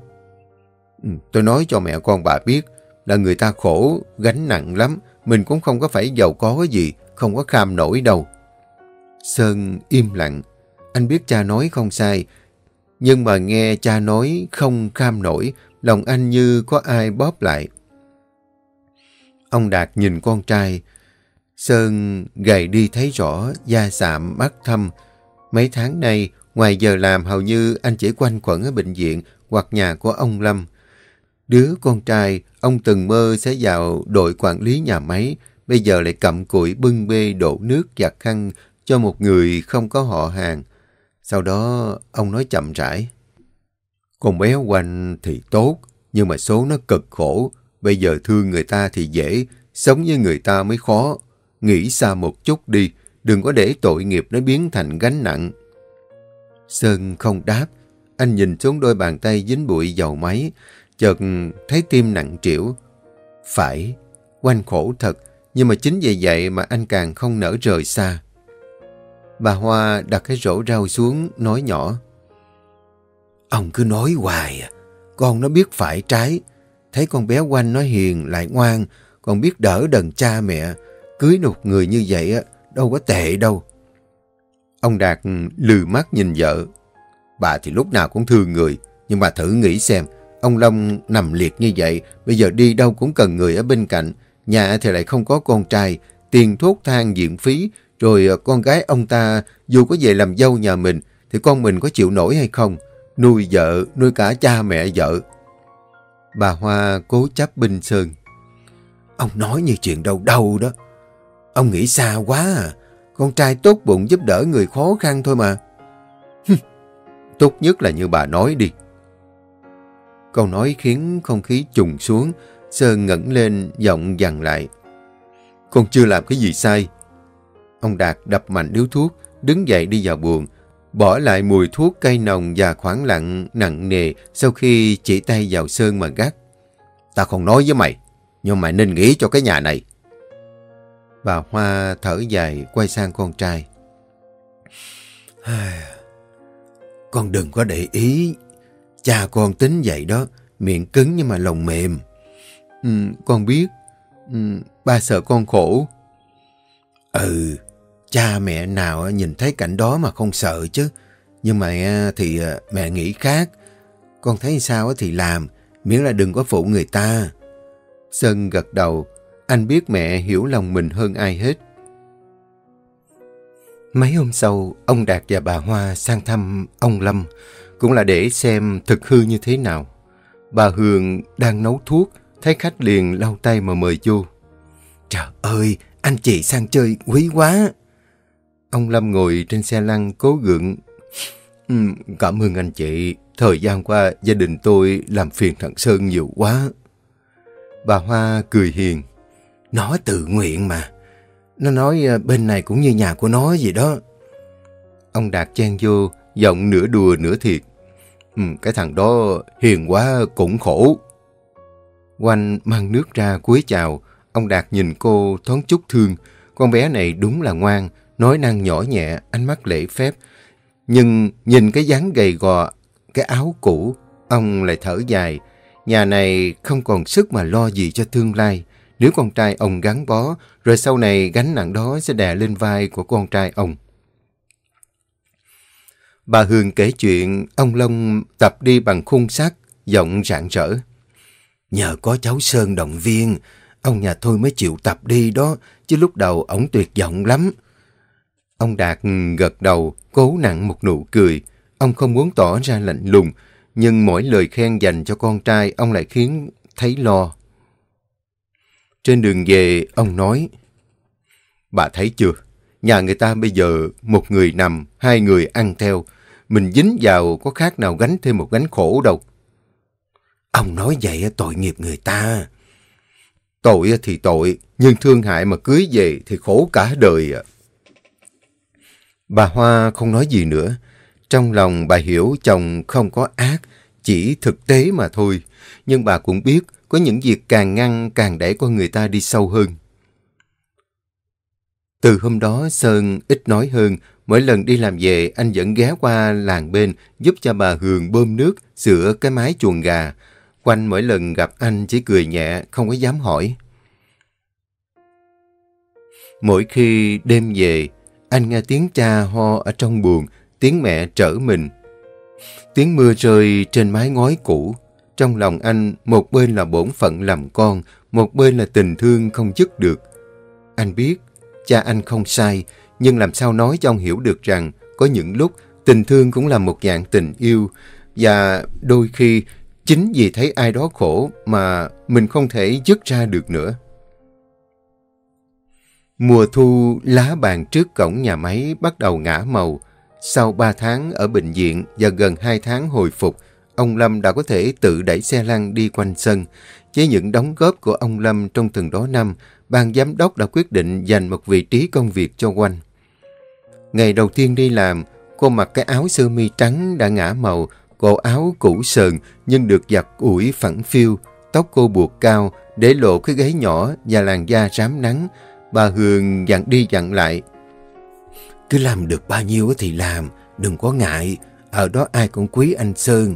Ừ, tôi nói cho mẹ con bà biết là người ta khổ, gánh nặng lắm. Mình cũng không có phải giàu có gì, không có kham nổi đâu. Sơn im lặng. Anh biết cha nói không sai. Nhưng mà nghe cha nói không kham nổi, lòng anh như có ai bóp lại. Ông Đạt nhìn con trai, Sơn gầy đi thấy rõ, da sạm, mắt thâm. Mấy tháng nay, ngoài giờ làm hầu như anh chỉ quanh quẩn ở bệnh viện hoặc nhà của ông Lâm. Đứa con trai, ông từng mơ sẽ vào đội quản lý nhà máy, bây giờ lại cầm cụi bưng bê đổ nước giặt khăn cho một người không có họ hàng. Sau đó, ông nói chậm rãi. Con bé quanh thì tốt, nhưng mà số nó cực khổ. Bây giờ thương người ta thì dễ, sống với người ta mới khó. Nghĩ xa một chút đi, đừng có để tội nghiệp nó biến thành gánh nặng. Sơn không đáp, anh nhìn xuống đôi bàn tay dính bụi dầu máy, chợt thấy tim nặng trĩu. Phải, Quanh khổ thật, nhưng mà chính vì vậy mà anh càng không nỡ rời xa. Bà Hoa đặt cái rổ rau xuống, nói nhỏ. Ông cứ nói hoài à, con nó biết phải trái. Thấy con bé quanh nó hiền, lại ngoan, còn biết đỡ đần cha mẹ. Cưới nụt người như vậy á, đâu có tệ đâu. Ông Đạt lừ mắt nhìn vợ. Bà thì lúc nào cũng thương người, nhưng mà thử nghĩ xem, ông Long nằm liệt như vậy, bây giờ đi đâu cũng cần người ở bên cạnh. Nhà thì lại không có con trai, tiền thuốc thang diện phí, rồi ờ, con gái ông ta dù có về làm dâu nhà mình, thì con mình có chịu nổi hay không? Nuôi vợ, nuôi cả cha mẹ vợ. Bà Hoa cố chấp binh sơn. Ông nói như chuyện đâu đâu đó. Ông nghĩ xa quá à. Con trai tốt bụng giúp đỡ người khó khăn thôi mà. tốt nhất là như bà nói đi. Câu nói khiến không khí trùng xuống. Sơn ngẩng lên giọng dằn lại. Con chưa làm cái gì sai. Ông Đạt đập mạnh điếu thuốc, đứng dậy đi vào buồng, bỏ lại mùi thuốc cây nồng và khoảng lặng nặng nề sau khi chỉ tay vào Sơn mà gắt. Ta không nói với mày, nhưng mày nên nghĩ cho cái nhà này. Bà Hoa thở dài quay sang con trai. Con đừng có để ý. Cha con tính vậy đó, miệng cứng nhưng mà lòng mềm. Ừ, con biết. Ừ, ba sợ con khổ. Ừ, cha mẹ nào nhìn thấy cảnh đó mà không sợ chứ. Nhưng mà à, thì à, mẹ nghĩ khác. Con thấy sao thì làm, miễn là đừng có phụ người ta. Sơn gật đầu, anh biết mẹ hiểu lòng mình hơn ai hết. Mấy hôm sau, ông Đạt và bà Hoa sang thăm ông Lâm, cũng là để xem thực hư như thế nào. Bà Hường đang nấu thuốc, thấy khách liền lau tay mà mời vô. Trời ơi, anh chị sang chơi quý quá. Ông Lâm ngồi trên xe lăn cố gượng. Ừ, cảm ơn anh chị, thời gian qua gia đình tôi làm phiền thằng Sơn nhiều quá. Bà Hoa cười hiền. Nó tự nguyện mà. Nó nói à, bên này cũng như nhà của nó gì đó. Ông Đạt chen vô, giọng nửa đùa nửa thiệt. Ừ, cái thằng đó hiền quá cũng khổ. Quanh mang nước ra cúi chào. Ông Đạt nhìn cô thoáng chút thương. Con bé này đúng là ngoan, nói năng nhỏ nhẹ, ánh mắt lễ phép. Nhưng nhìn cái dáng gầy gò, cái áo cũ, ông lại thở dài. Nhà này không còn sức mà lo gì cho tương lai. Nếu con trai ông gắn bó, rồi sau này gánh nặng đó sẽ đè lên vai của con trai ông. Bà Hương kể chuyện ông Long tập đi bằng khung sắt, giọng rạng rỡ. Nhờ có cháu Sơn động viên, ông nhà thôi mới chịu tập đi đó, chứ lúc đầu ổng tuyệt vọng lắm. Ông Đạt gật đầu, cố nặng một nụ cười. Ông không muốn tỏ ra lạnh lùng, nhưng mỗi lời khen dành cho con trai ông lại khiến thấy lo. Trên đường về, ông nói, Bà thấy chưa, nhà người ta bây giờ một người nằm, hai người ăn theo. Mình dính vào có khác nào gánh thêm một gánh khổ đâu. Ông nói vậy tội nghiệp người ta. Tội thì tội, nhưng thương hại mà cưới về thì khổ cả đời. Bà Hoa không nói gì nữa. Trong lòng bà hiểu chồng không có ác, chỉ thực tế mà thôi. Nhưng bà cũng biết có những việc càng ngăn càng đẩy con người ta đi sâu hơn. Từ hôm đó Sơn ít nói hơn, mỗi lần đi làm về anh vẫn ghé qua làng bên giúp cho bà Hường bơm nước, sửa cái mái chuồng gà. Quanh mỗi lần gặp anh chỉ cười nhẹ, không có dám hỏi. Mỗi khi đêm về, anh nghe tiếng cha ho ở trong buồng, tiếng mẹ trở mình. Tiếng mưa rơi trên mái ngói cũ. Trong lòng anh, một bên là bổn phận làm con, một bên là tình thương không dứt được. Anh biết, cha anh không sai, nhưng làm sao nói cho ông hiểu được rằng có những lúc tình thương cũng là một dạng tình yêu và đôi khi chính vì thấy ai đó khổ mà mình không thể dứt ra được nữa. Mùa thu, lá bàn trước cổng nhà máy bắt đầu ngã màu. Sau 3 tháng ở bệnh viện và gần 2 tháng hồi phục, ông Lâm đã có thể tự đẩy xe lăn đi quanh sân. Với những đóng góp của ông Lâm trong từng đó năm, ban giám đốc đã quyết định dành một vị trí công việc cho Quanh. Ngày đầu tiên đi làm, cô mặc cái áo sơ mi trắng đã ngã màu, cổ áo cũ sờn nhưng được giặt ủi phẳng phiu, tóc cô buộc cao, để lộ cái gáy nhỏ và làn da rám nắng. Bà Hương dặn đi dặn lại. Cứ làm được bao nhiêu thì làm, đừng có ngại, ở đó ai cũng quý anh Sơn.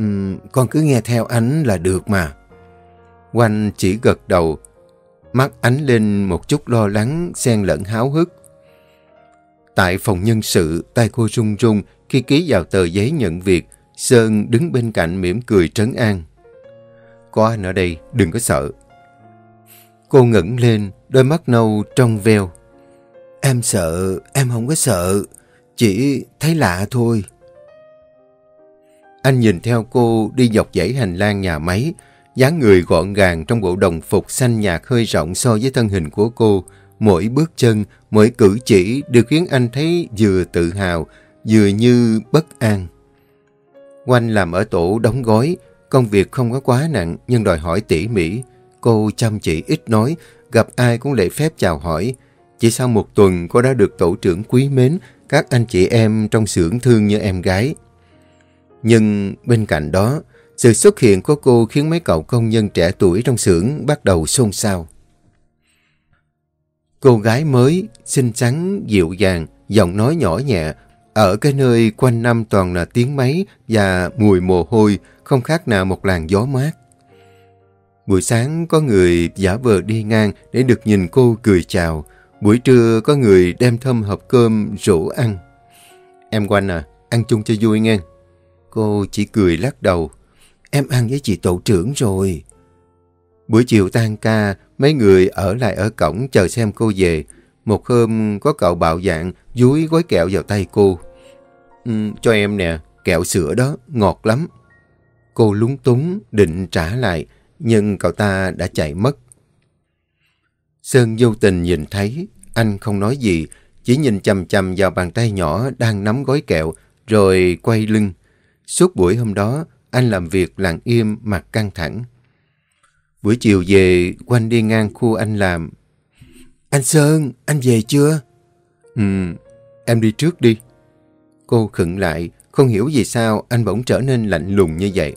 Uhm, con cứ nghe theo anh là được mà. Quanh chỉ gật đầu, mắt ánh lên một chút lo lắng, xen lẫn háo hức. Tại phòng nhân sự, tay cô run run khi ký vào tờ giấy nhận việc, Sơn đứng bên cạnh mỉm cười trấn an. Có anh ở đây, đừng có sợ. Cô ngẩng lên, đôi mắt nâu trong veo. Em sợ, em không có sợ, chỉ thấy lạ thôi. Anh nhìn theo cô đi dọc dãy hành lang nhà máy, dáng người gọn gàng trong bộ đồng phục xanh nhạt hơi rộng so với thân hình của cô. Mỗi bước chân, mỗi cử chỉ đều khiến anh thấy vừa tự hào, vừa như bất an. Quanh làm ở tổ đóng gói, công việc không có quá nặng nhưng đòi hỏi tỉ mỉ. Cô chăm chỉ ít nói, gặp ai cũng lễ phép chào hỏi. Chỉ sau một tuần cô đã được tổ trưởng quý mến, các anh chị em trong xưởng thương như em gái. Nhưng bên cạnh đó, sự xuất hiện của cô khiến mấy cậu công nhân trẻ tuổi trong xưởng bắt đầu xôn xao. Cô gái mới, xinh xắn, dịu dàng, giọng nói nhỏ nhẹ, ở cái nơi quanh năm toàn là tiếng máy và mùi mồ hôi, không khác nào một làn gió mát. Buổi sáng có người giả vờ đi ngang để được nhìn cô cười chào. Buổi trưa có người đem thơm hộp cơm rủ ăn. Em quanh à, ăn chung cho vui nghe. Cô chỉ cười lắc đầu. Em ăn với chị tổ trưởng rồi. Buổi chiều tan ca, mấy người ở lại ở cổng chờ xem cô về. Một hôm có cậu bạo dạng dúi gói kẹo vào tay cô. Ừ, cho em nè, kẹo sữa đó, ngọt lắm. Cô lúng túng định trả lại, nhưng cậu ta đã chạy mất. Sơn vô tình nhìn thấy, anh không nói gì, chỉ nhìn chầm chầm vào bàn tay nhỏ đang nắm gói kẹo, rồi quay lưng. Suốt buổi hôm đó, anh làm việc lặng im, mặt căng thẳng. Buổi chiều về, quanh đi ngang khu anh làm. Anh Sơn, anh về chưa? Ừ, em đi trước đi. Cô khựng lại, không hiểu vì sao anh bỗng trở nên lạnh lùng như vậy.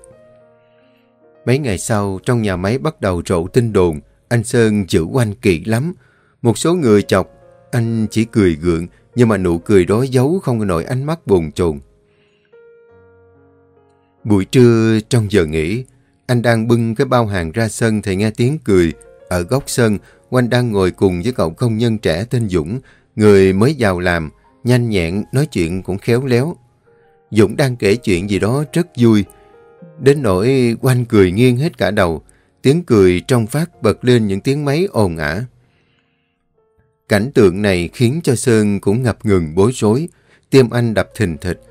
Mấy ngày sau, trong nhà máy bắt đầu rộ tin đồn, anh Sơn giữ quanh kỹ lắm. Một số người chọc, anh chỉ cười gượng, nhưng mà nụ cười đó giấu không nổi ánh mắt buồn chồn. Buổi trưa trong giờ nghỉ, anh đang bưng cái bao hàng ra sân thì nghe tiếng cười. Ở góc sân, Oanh đang ngồi cùng với cậu công nhân trẻ tên Dũng, người mới vào làm, nhanh nhẹn, nói chuyện cũng khéo léo. Dũng đang kể chuyện gì đó rất vui. Đến nỗi Oanh cười nghiêng hết cả đầu, tiếng cười trong phát bật lên những tiếng máy ồn ả. Cảnh tượng này khiến cho Sơn cũng ngập ngừng bối rối, tim anh đập thình thịch.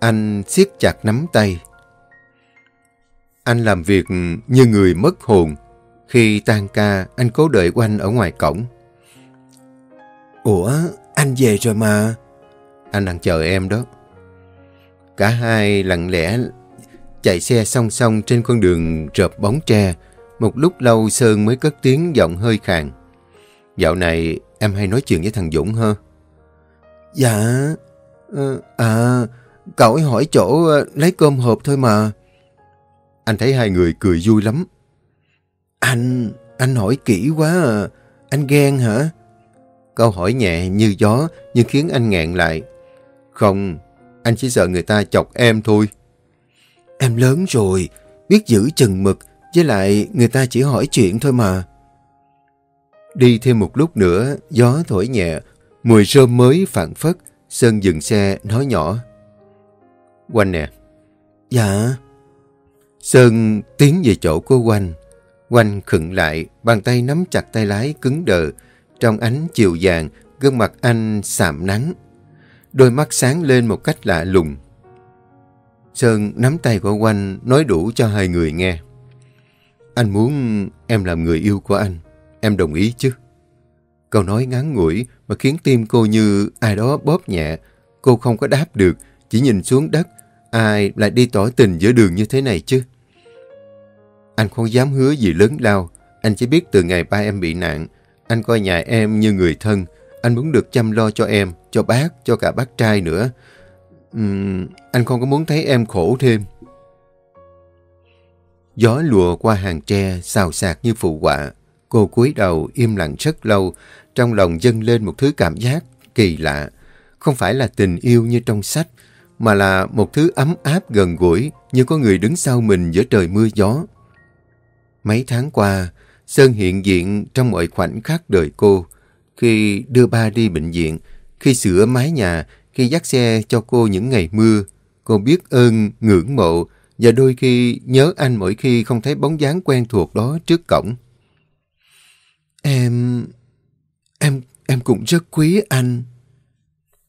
Anh siết chặt nắm tay. Anh làm việc như người mất hồn. Khi tan ca, anh cố đợi quanh ở ngoài cổng. Ủa, anh về rồi mà. Anh đang chờ em đó. Cả hai lặng lẽ chạy xe song song trên con đường rợp bóng tre. Một lúc lâu Sơn mới cất tiếng giọng hơi khàn. Dạo này em hay nói chuyện với thằng Dũng hả? Dạ, ờ, à, cậu ấy hỏi chỗ ờ, lấy cơm hộp thôi mà. Anh thấy hai người cười vui lắm. Anh, anh hỏi kỹ quá à. Anh ghen hả? Câu hỏi nhẹ như gió nhưng khiến anh ngẹn lại. Không, anh chỉ sợ người ta chọc em thôi. Em lớn rồi, biết giữ chừng mực, với lại người ta chỉ hỏi chuyện thôi mà. Đi thêm một lúc nữa, gió thổi nhẹ, mùi rơm mới phản phất, Sơn dừng xe, nói nhỏ. Quanh nè. Dạ. Sơn tiến về chỗ của Oanh. Oanh khựng lại, bàn tay nắm chặt tay lái cứng đờ. Trong ánh chiều vàng, gương mặt anh sạm nắng. Đôi mắt sáng lên một cách lạ lùng. Sơn nắm tay của Oanh nói đủ cho hai người nghe. Anh muốn em làm người yêu của anh. Em đồng ý chứ? Câu nói ngắn ngủi mà khiến tim cô như ai đó bóp nhẹ. Cô không có đáp được, chỉ nhìn xuống đất. Ai lại đi tỏ tình giữa đường như thế này chứ? Anh không dám hứa gì lớn lao. Anh chỉ biết từ ngày ba em bị nạn, anh coi nhà em như người thân. Anh muốn được chăm lo cho em, cho bác, cho cả bác trai nữa. Uhm, anh không có muốn thấy em khổ thêm. Gió lùa qua hàng tre, xào xạc như phụ họa. Cô cúi đầu im lặng rất lâu, trong lòng dâng lên một thứ cảm giác kỳ lạ. Không phải là tình yêu như trong sách, mà là một thứ ấm áp gần gũi như có người đứng sau mình giữa trời mưa gió. Mấy tháng qua, Sơn hiện diện trong mọi khoảnh khắc đời cô. Khi đưa ba đi bệnh viện, khi sửa mái nhà, khi dắt xe cho cô những ngày mưa, cô biết ơn, ngưỡng mộ và đôi khi nhớ anh mỗi khi không thấy bóng dáng quen thuộc đó trước cổng. Em... em... em cũng rất quý anh.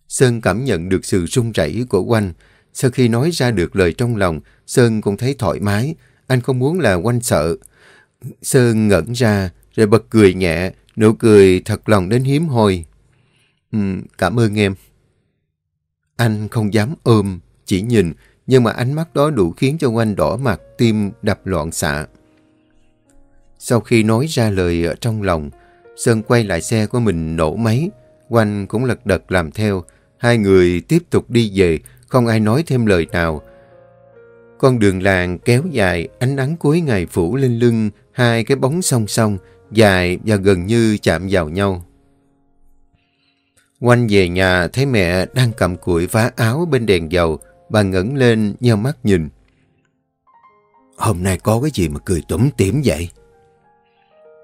Sơn cảm nhận được sự run rẩy của Oanh. Sau khi nói ra được lời trong lòng, Sơn cũng thấy thoải mái. Anh không muốn là Oanh sợ. Sơn ngẩn ra, rồi bật cười nhẹ, nụ cười thật lòng đến hiếm hoi. Ừ, cảm ơn em. Anh không dám ôm, chỉ nhìn, nhưng mà ánh mắt đó đủ khiến cho Oanh đỏ mặt, tim đập loạn xạ. Sau khi nói ra lời ở trong lòng, Sơn quay lại xe của mình nổ máy. Oanh cũng lật đật làm theo. Hai người tiếp tục đi về, không ai nói thêm lời nào. Con đường làng kéo dài, ánh nắng cuối ngày phủ lên lưng, hai cái bóng song song, dài và gần như chạm vào nhau. Oanh về nhà thấy mẹ đang cầm củi vá áo bên đèn dầu, bà ngẩng lên nheo mắt nhìn. Hôm nay có cái gì mà cười tủm tỉm vậy?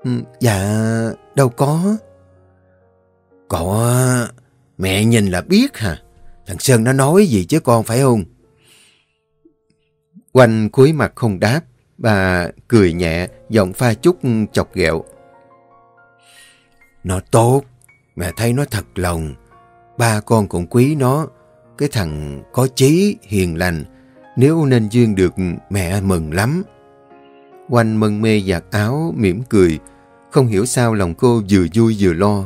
Ừ, dạ, đâu có. Có, mẹ nhìn là biết hả? Thằng Sơn nó nói gì chứ con phải không? Quanh cuối mặt không đáp, bà cười nhẹ, giọng pha chút chọc ghẹo. Nó tốt, mẹ thấy nó thật lòng. Ba con cũng quý nó, cái thằng có chí, hiền lành. Nếu nên duyên được, mẹ mừng lắm. Quanh mân mê giặt áo, mỉm cười. Không hiểu sao lòng cô vừa vui vừa lo.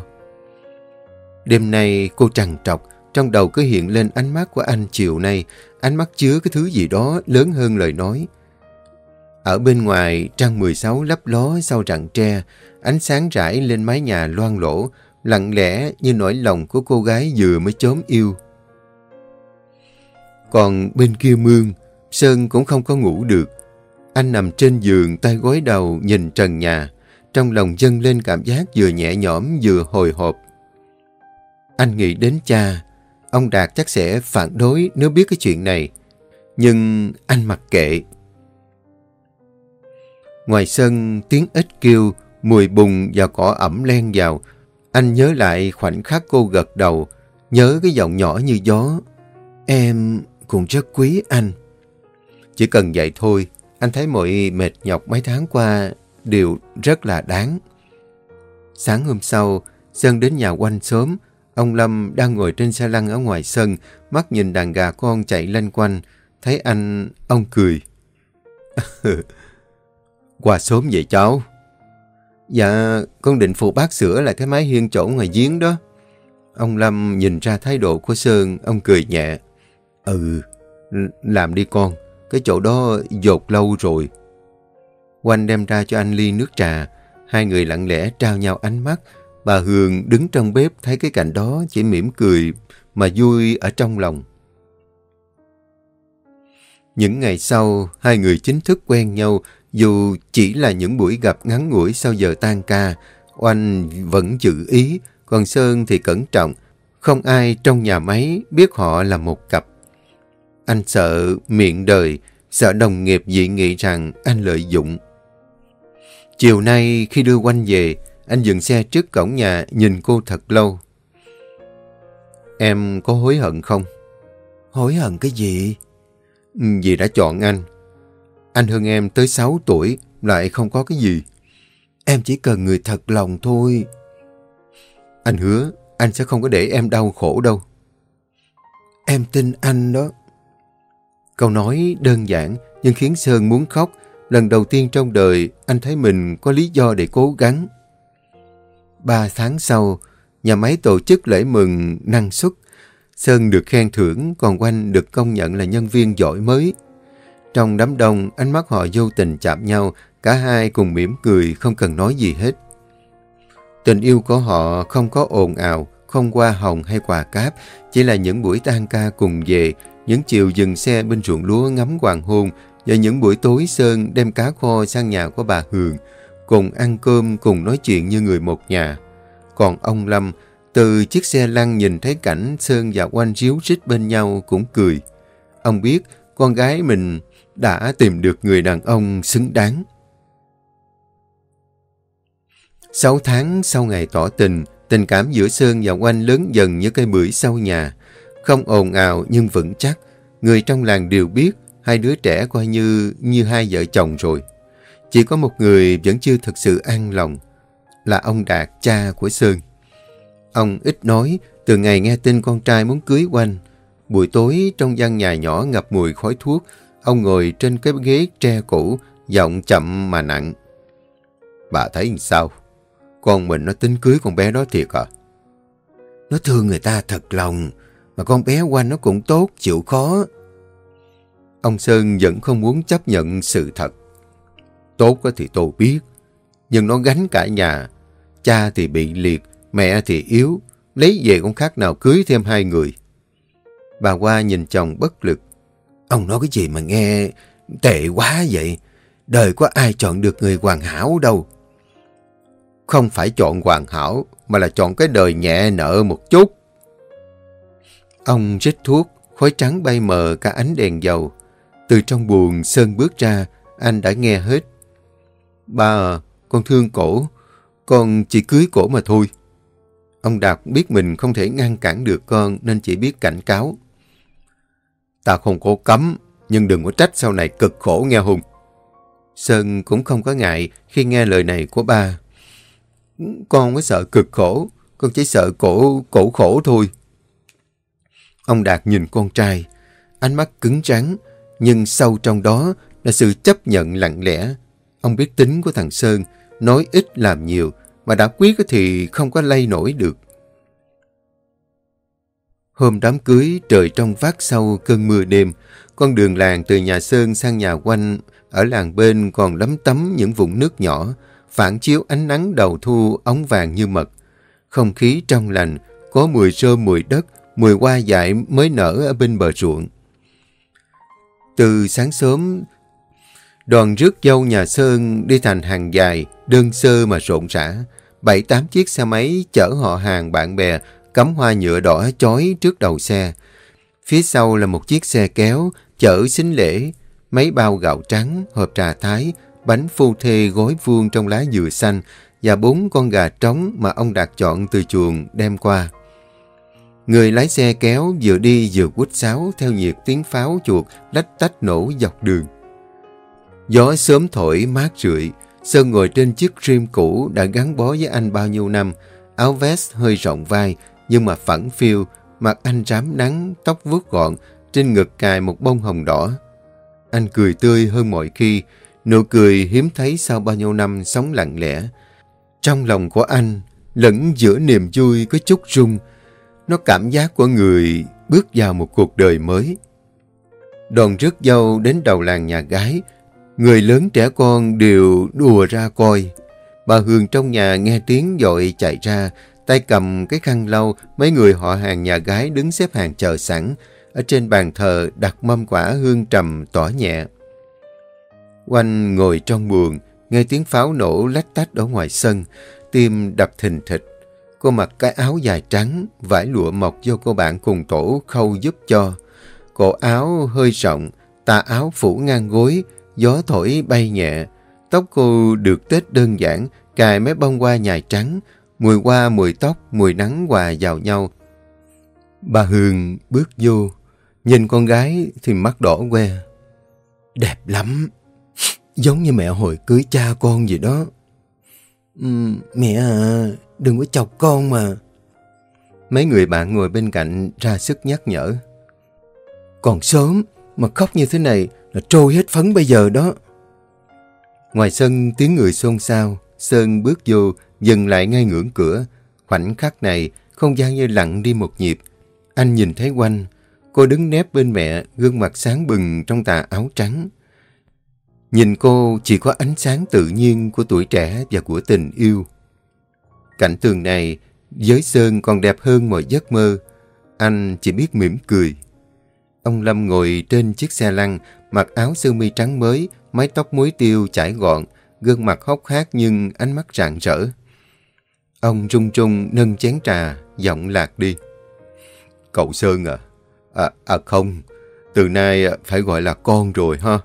Đêm nay cô trằn trọc, trong đầu cứ hiện lên ánh mắt của anh chiều nay, ánh mắt chứa cái thứ gì đó lớn hơn lời nói. Ở bên ngoài, trăng 16 lấp ló sau rặng tre, ánh sáng rải lên mái nhà loang lỗ, lặng lẽ như nỗi lòng của cô gái vừa mới chớm yêu. Còn bên kia mương, Sơn cũng không có ngủ được. Anh nằm trên giường tay gối đầu nhìn trần nhà, trong lòng dâng lên cảm giác vừa nhẹ nhõm vừa hồi hộp. Anh nghĩ đến cha, ông Đạt chắc sẽ phản đối nếu biết cái chuyện này. Nhưng anh mặc kệ. Ngoài sân, tiếng ếch kêu, mùi bùn và cỏ ẩm len vào. Anh nhớ lại khoảnh khắc cô gật đầu, nhớ cái giọng nhỏ như gió. Em cũng rất quý anh. Chỉ cần vậy thôi, anh thấy mọi mệt nhọc mấy tháng qua đều rất là đáng. Sáng hôm sau, Sơn đến nhà quanh sớm, ông Lâm đang ngồi trên xe lăn ở ngoài sân, mắt nhìn đàn gà con chạy lanh quanh. Thấy anh, ông cười. Qua sớm vậy cháu? Dạ, con định phụ bác sửa lại cái mái hiên chỗ ngoài giếng đó. Ông Lâm nhìn ra thái độ của Sơn, ông cười nhẹ. Ừ, làm đi con, cái chỗ đó dột lâu rồi. Quanh đem ra cho anh ly nước trà, hai người lặng lẽ trao nhau ánh mắt. Bà Hường đứng trong bếp thấy cái cảnh đó chỉ mỉm cười mà vui ở trong lòng. Những ngày sau, hai người chính thức quen nhau, dù chỉ là những buổi gặp ngắn ngủi sau giờ tan ca, Oanh vẫn giữ ý, còn Sơn thì cẩn trọng. Không ai trong nhà máy biết họ là một cặp. Anh sợ miệng đời, sợ đồng nghiệp dị nghị rằng anh lợi dụng. Chiều nay khi đưa Oanh về, anh dừng xe trước cổng nhà nhìn cô thật lâu. Em có hối hận không? Hối hận cái gì? Ừ, vì đã chọn anh. Anh hơn em tới 6 tuổi, lại không có cái gì. Em chỉ cần người thật lòng thôi. Anh hứa, anh sẽ không có để em đau khổ đâu. Em tin anh đó. Câu nói đơn giản nhưng khiến Sơn muốn khóc. Lần đầu tiên trong đời anh thấy mình có lý do để cố gắng. Ba tháng sau, nhà máy tổ chức lễ mừng năng suất. Sơn được khen thưởng, còn Oanh được công nhận là nhân viên giỏi mới. Trong đám đông, ánh mắt họ vô tình chạm nhau, cả hai cùng mỉm cười, không cần nói gì hết. Tình yêu của họ không có ồn ào, không qua hồng hay quà cáp, chỉ là những buổi tan ca cùng về, những chiều dừng xe bên ruộng lúa ngắm hoàng hôn, Và những buổi tối Sơn đem cá kho sang nhà của bà Hường, cùng ăn cơm, cùng nói chuyện như người một nhà. Còn ông Lâm, từ chiếc xe lăn nhìn thấy cảnh Sơn và Oanh ríu rít bên nhau cũng cười. Ông biết con gái mình đã tìm được người đàn ông xứng đáng. Sáu tháng sau ngày tỏ tình, tình cảm giữa Sơn và Oanh lớn dần như cây bưởi sau nhà. Không ồn ào nhưng vững chắc. Người trong làng đều biết hai đứa trẻ coi như như hai vợ chồng rồi. Chỉ có một người vẫn chưa thực sự an lòng, là ông Đạt, cha của Sơn. Ông ít nói, từ ngày nghe tin con trai muốn cưới Oanh. Buổi tối trong gian nhà nhỏ ngập mùi khói thuốc, ông ngồi trên cái ghế tre cũ, giọng chậm mà nặng. Bà thấy sao? Con mình nó tính cưới con bé đó thiệt à? Nó thương người ta thật lòng, mà con bé quanh nó cũng tốt, chịu khó. Ông Sơn vẫn không muốn chấp nhận sự thật. Tốt thì tôi biết, nhưng nó gánh cả nhà. Cha thì bị liệt, mẹ thì yếu, lấy về cũng khác nào cưới thêm hai người. Bà Hoa nhìn chồng bất lực. Ông nói cái gì mà nghe tệ quá vậy? Đời có ai chọn được người hoàn hảo đâu. Không phải chọn hoàn hảo, mà là chọn cái đời nhẹ nợ một chút. Ông rít thuốc, khói trắng bay mờ cả ánh đèn dầu. Từ trong buồng Sơn bước ra, anh đã nghe hết. Ba à, con thương cổ, con chỉ cưới cổ mà thôi. Ông Đạt biết mình không thể ngăn cản được con nên chỉ biết cảnh cáo. Ta không có cấm, nhưng đừng có trách sau này cực khổ nghe Hùng. Sơn cũng không có ngại khi nghe lời này của ba. Con mới sợ cực khổ, con chỉ sợ cổ, cổ khổ thôi. Ông Đạt nhìn con trai, ánh mắt cứng trắng nhưng sâu trong đó là sự chấp nhận lặng lẽ. Ông biết tính của thằng Sơn, nói ít làm nhiều, mà đã quyết thì không có lay nổi được. Hôm đám cưới, trời trong vác sau cơn mưa đêm, con đường làng từ nhà Sơn sang nhà quanh, ở làng bên còn lấm tấm những vùng nước nhỏ, phản chiếu ánh nắng đầu thu ống vàng như mật. Không khí trong lành, có mùi rơm mùi đất, mùi hoa dại mới nở ở bên bờ ruộng. Từ sáng sớm, đoàn rước dâu nhà Sơn đi thành hàng dài, đơn sơ mà rộn rã. Bảy tám chiếc xe máy chở họ hàng bạn bè, cắm hoa nhựa đỏ chói trước đầu xe. Phía sau là một chiếc xe kéo, chở xính lễ, mấy bao gạo trắng, hộp trà thái, bánh phu thê gói vuông trong lá dừa xanh và bốn con gà trống mà ông Đạt chọn từ chuồng đem qua. Người lái xe kéo vừa đi vừa quýt sáo theo nhiệt tiếng pháo chuột lách tách nổ dọc đường. Gió sớm thổi mát rượi, Sơn ngồi trên chiếc rim cũ đã gắn bó với anh bao nhiêu năm, áo vest hơi rộng vai nhưng mà phẳng phiu, mặt anh rám nắng, tóc vuốt gọn, trên ngực cài một bông hồng đỏ. Anh cười tươi hơn mọi khi, nụ cười hiếm thấy sau bao nhiêu năm sống lặng lẽ. Trong lòng của anh, lẫn giữa niềm vui có chút rung, nó cảm giác của người bước vào một cuộc đời mới. Đoàn rước dâu đến đầu làng nhà gái, người lớn trẻ con đều đùa ra coi. Bà Hương trong nhà nghe tiếng dội chạy ra, tay cầm cái khăn lau, mấy người họ hàng nhà gái đứng xếp hàng chờ sẵn. Ở trên bàn thờ đặt mâm quả hương trầm tỏ nhẹ. Oanh ngồi trong buồng, nghe tiếng pháo nổ lách tách ở ngoài sân, tim đập thình thịch. Cô mặc cái áo dài trắng, vải lụa mộc do cô bạn cùng tổ khâu giúp cho. Cổ áo hơi rộng, tà áo phủ ngang gối, gió thổi bay nhẹ. Tóc cô được tết đơn giản, cài mấy bông hoa nhài trắng, mùi hoa, mùi tóc, mùi nắng hòa vào nhau. Bà Hương bước vô, nhìn con gái thì mắt đỏ que. Đẹp lắm, giống như mẹ hồi cưới cha con gì đó. Ừ, mẹ à, đừng có chọc con mà. Mấy người bạn ngồi bên cạnh ra sức nhắc nhở. Còn sớm mà khóc như thế này là trôi hết phấn bây giờ đó. Ngoài sân tiếng người xôn xao, Sơn bước vô, dừng lại ngay ngưỡng cửa. Khoảnh khắc này, không gian như lặng đi một nhịp. Anh nhìn thấy quanh, cô đứng nép bên mẹ, gương mặt sáng bừng trong tà áo trắng. Nhìn cô chỉ có ánh sáng tự nhiên của tuổi trẻ và của tình yêu. Cảnh tường này, với Sơn còn đẹp hơn mọi giấc mơ. Anh chỉ biết mỉm cười. Ông Lâm ngồi trên chiếc xe lăn, mặc áo sơ mi trắng mới, mái tóc muối tiêu chải gọn, gương mặt hốc hác nhưng ánh mắt rạng rỡ. Ông trung trung nâng chén trà, giọng lạc đi. Cậu Sơn à? À, à không, từ nay phải gọi là con rồi ha.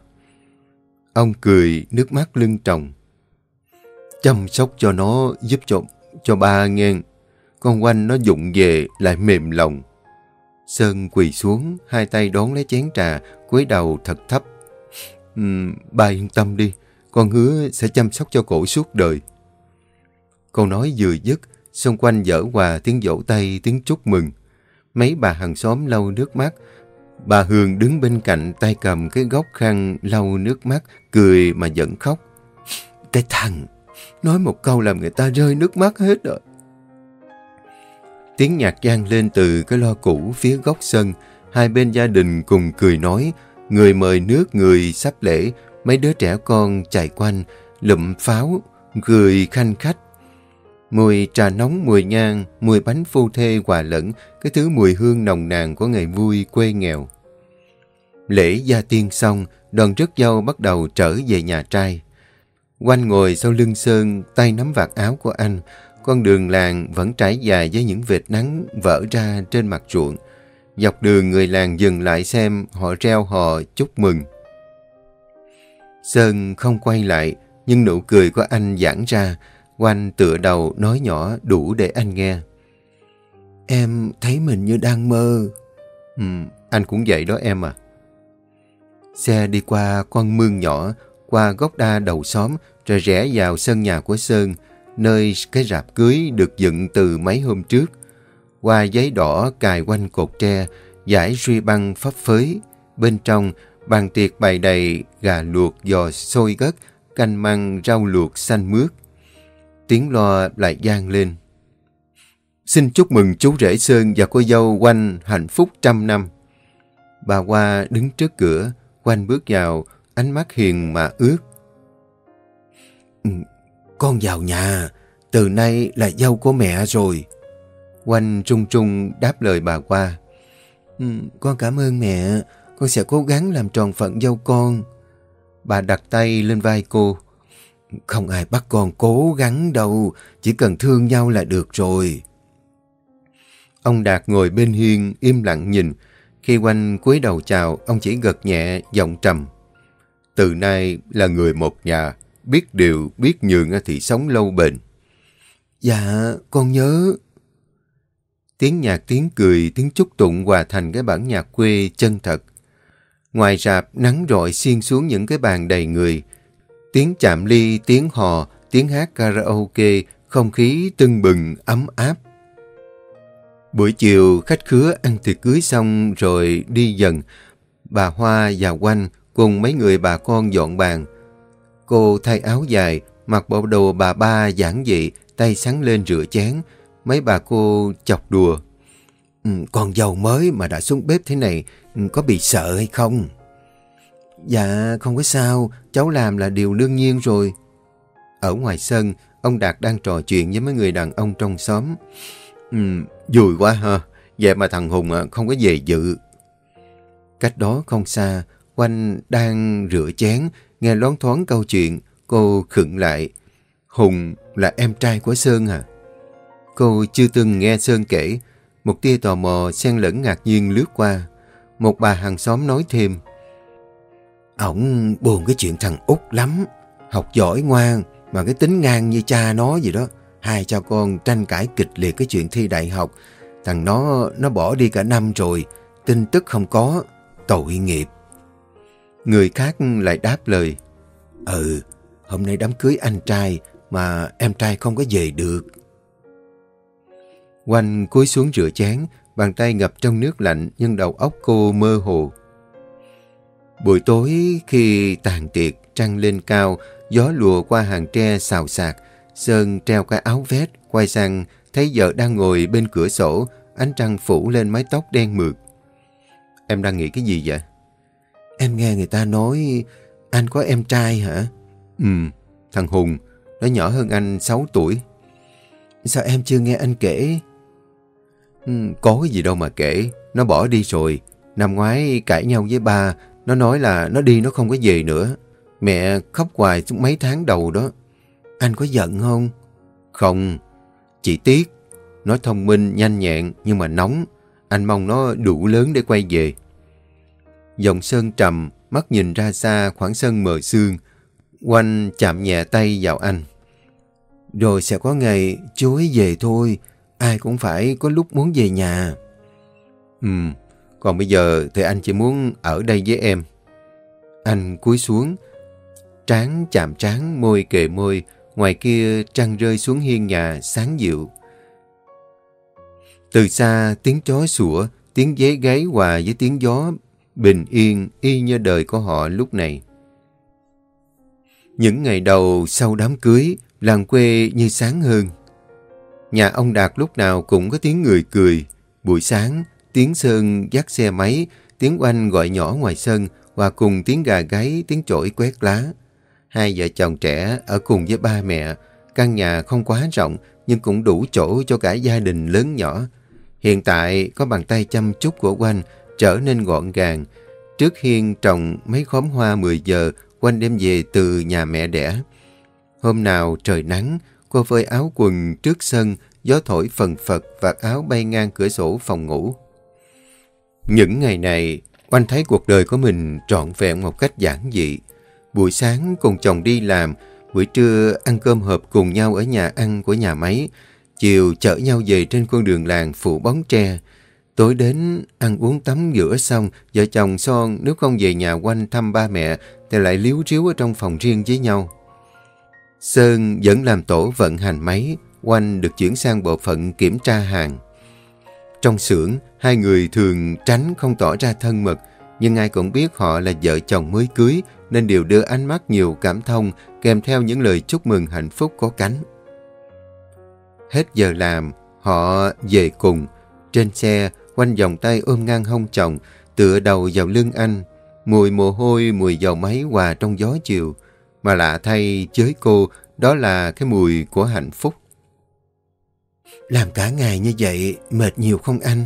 Ông cười, nước mắt lưng tròng. Chăm sóc cho nó, giúp cho, cho ba nghe. Con quanh nó dụng về, lại mềm lòng. Sơn quỳ xuống, hai tay đón lấy chén trà, cúi đầu thật thấp. Um, ba yên tâm đi, con hứa sẽ chăm sóc cho cổ suốt đời. Câu nói vừa dứt, xung quanh dở hòa tiếng vỗ tay, tiếng chúc mừng. Mấy bà hàng xóm lau nước mắt. Bà Hương đứng bên cạnh tay cầm cái góc khăn lau nước mắt, cười mà vẫn khóc. Cái thằng, nói một câu làm người ta rơi nước mắt hết rồi. Tiếng nhạc gian lên từ cái lo cũ phía góc sân. Hai bên gia đình cùng cười nói, người mời nước, người sắp lễ, mấy đứa trẻ con chạy quanh, lụm pháo, cười khanh khách. Mùi trà nóng, mùi nhang, mùi bánh phu thê hòa lẫn, cái thứ mùi hương nồng nàn của ngày vui quê nghèo. Lễ gia tiên xong, đoàn rước dâu bắt đầu trở về nhà trai. Quanh ngồi sau lưng Sơn, tay nắm vạt áo của anh, con đường làng vẫn trải dài với những vệt nắng vỡ ra trên mặt ruộng. Dọc đường người làng dừng lại xem họ reo hò chúc mừng. Sơn không quay lại, nhưng nụ cười của anh giãn ra, quanh tựa đầu nói nhỏ đủ để anh nghe. Em thấy mình như đang mơ. Ừ, anh cũng vậy đó em à. Xe đi qua con mương nhỏ, qua gốc đa đầu xóm, rồi rẽ vào sân nhà của Sơn, nơi cái rạp cưới được dựng từ mấy hôm trước. Qua giấy đỏ cài quanh cột tre, giải ruy băng phấp phới. Bên trong, bàn tiệc bày đầy gà luộc, giò sôi gất, canh măng, rau luộc xanh mướt. Tiếng loa lại gian lên. Xin chúc mừng chú rể Sơn và cô dâu quanh hạnh phúc trăm năm. Bà Hoa đứng trước cửa, quanh bước vào, ánh mắt hiền mà ướt. Ừ, con vào nhà, từ nay là dâu của mẹ rồi. Quanh trung trung đáp lời bà qua. Ừ, con cảm ơn mẹ, con sẽ cố gắng làm tròn phận dâu con. Bà đặt tay lên vai cô. Không ai bắt con cố gắng đâu, chỉ cần thương nhau là được rồi. Ông Đạt ngồi bên hiên, im lặng nhìn. Khi quanh cúi đầu chào, ông chỉ gật nhẹ, giọng trầm. Từ nay là người một nhà, biết điều, biết nhường thì sống lâu bền. Dạ, con nhớ. Tiếng nhạc, tiếng cười, tiếng chúc tụng hòa thành cái bản nhạc quê chân thật. Ngoài rạp, nắng rọi xiên xuống những cái bàn đầy người. Tiếng chạm ly, tiếng hò, tiếng hát karaoke, không khí tưng bừng, ấm áp. Buổi chiều, khách khứa ăn tiệc cưới xong rồi đi dần. Bà Hoa và Quanh cùng mấy người bà con dọn bàn. Cô thay áo dài, mặc bộ đồ bà ba giản dị, tay sắn lên rửa chén. Mấy bà cô chọc đùa. Ừ, con dâu mới mà đã xuống bếp thế này, có bị sợ hay không? Dạ, không có sao, cháu làm là điều đương nhiên rồi. Ở ngoài sân, ông Đạt đang trò chuyện với mấy người đàn ông trong xóm. Ừ, vui quá ha, vậy mà thằng Hùng à, không có về dự. Cách đó không xa, Quanh đang rửa chén, nghe loáng thoáng câu chuyện, cô khựng lại. Hùng là em trai của Sơn à? Cô chưa từng nghe Sơn kể, một tia tò mò xen lẫn ngạc nhiên lướt qua. Một bà hàng xóm nói thêm. Ổng buồn cái chuyện thằng út lắm, học giỏi ngoan, mà cái tính ngang như cha nó gì đó. Hai cha con tranh cãi kịch liệt cái chuyện thi đại học. Thằng nó nó bỏ đi cả năm rồi, tin tức không có, tội nghiệp. Người khác lại đáp lời. Ừ, hôm nay đám cưới anh trai mà em trai không có về được. Quanh cúi xuống rửa chén, bàn tay ngập trong nước lạnh nhưng đầu óc cô mơ hồ. Buổi tối khi tàn tiệc trăng lên cao, gió lùa qua hàng tre xào xạc, Sơn treo cái áo vest, quay sang thấy vợ đang ngồi bên cửa sổ, ánh trăng phủ lên mái tóc đen mượt. Em đang nghĩ cái gì vậy? Em nghe người ta nói anh có em trai hả? Ừ, thằng Hùng, nó nhỏ hơn anh 6 tuổi. Sao em chưa nghe anh kể? Ừ, có cái gì đâu mà kể, nó bỏ đi rồi. Năm ngoái cãi nhau với ba, nó nói là nó đi nó không có về nữa. Mẹ khóc hoài suốt mấy tháng đầu đó. Anh có giận không? Không, chỉ tiếc. Nó thông minh, nhanh nhẹn nhưng mà nóng. Anh mong nó đủ lớn để quay về. Dòng sơn trầm, mắt nhìn ra xa khoảng sân mờ sương. Quanh chạm nhẹ tay vào anh. Rồi sẽ có ngày chú ấy về thôi. Ai cũng phải có lúc muốn về nhà. Ừ, còn bây giờ thì anh chỉ muốn ở đây với em. Anh cúi xuống, trán chạm trán, môi kề môi, ngoài kia trăng rơi xuống hiên nhà sáng dịu. Từ xa tiếng chó sủa, tiếng dế gáy hòa với tiếng gió bình yên y như đời của họ lúc này. Những ngày đầu sau đám cưới, làng quê như sáng hơn. Nhà ông Đạt lúc nào cũng có tiếng người cười. Buổi sáng, tiếng Sơn dắt xe máy, tiếng oanh gọi nhỏ ngoài sân và cùng tiếng gà gáy, tiếng chổi quét lá. Hai vợ chồng trẻ ở cùng với ba mẹ. Căn nhà không quá rộng nhưng cũng đủ chỗ cho cả gia đình lớn nhỏ. Hiện tại có bàn tay chăm chút của Oanh trở nên gọn gàng. Trước hiên trồng mấy khóm hoa 10 giờ, Oanh đem về từ nhà mẹ đẻ. Hôm nào trời nắng, cô phơi áo quần trước sân, gió thổi phần phật và áo bay ngang cửa sổ phòng ngủ. Những ngày này, Oanh thấy cuộc đời của mình trọn vẹn một cách giản dị. Buổi sáng cùng chồng đi làm, buổi trưa ăn cơm hộp cùng nhau ở nhà ăn của nhà máy, chiều chở nhau về trên con đường làng phủ bóng tre. Tối đến ăn uống tắm rửa xong, vợ chồng son nếu không về nhà quanh thăm ba mẹ thì lại liếu riếu ở trong phòng riêng với nhau. Sơn vẫn làm tổ vận hành máy, Oanh được chuyển sang bộ phận kiểm tra hàng. Trong xưởng, hai người thường tránh không tỏ ra thân mật, nhưng ai cũng biết họ là vợ chồng mới cưới, nên đều đưa ánh mắt nhiều cảm thông kèm theo những lời chúc mừng hạnh phúc có cánh. Hết giờ làm, họ về cùng. Trên xe, quanh vòng tay ôm ngang hông chồng, tựa đầu vào lưng anh. Mùi mồ hôi, mùi dầu máy hòa trong gió chiều. Mà lạ thay với cô, đó là cái mùi của hạnh phúc. Làm cả ngày như vậy, mệt nhiều không anh?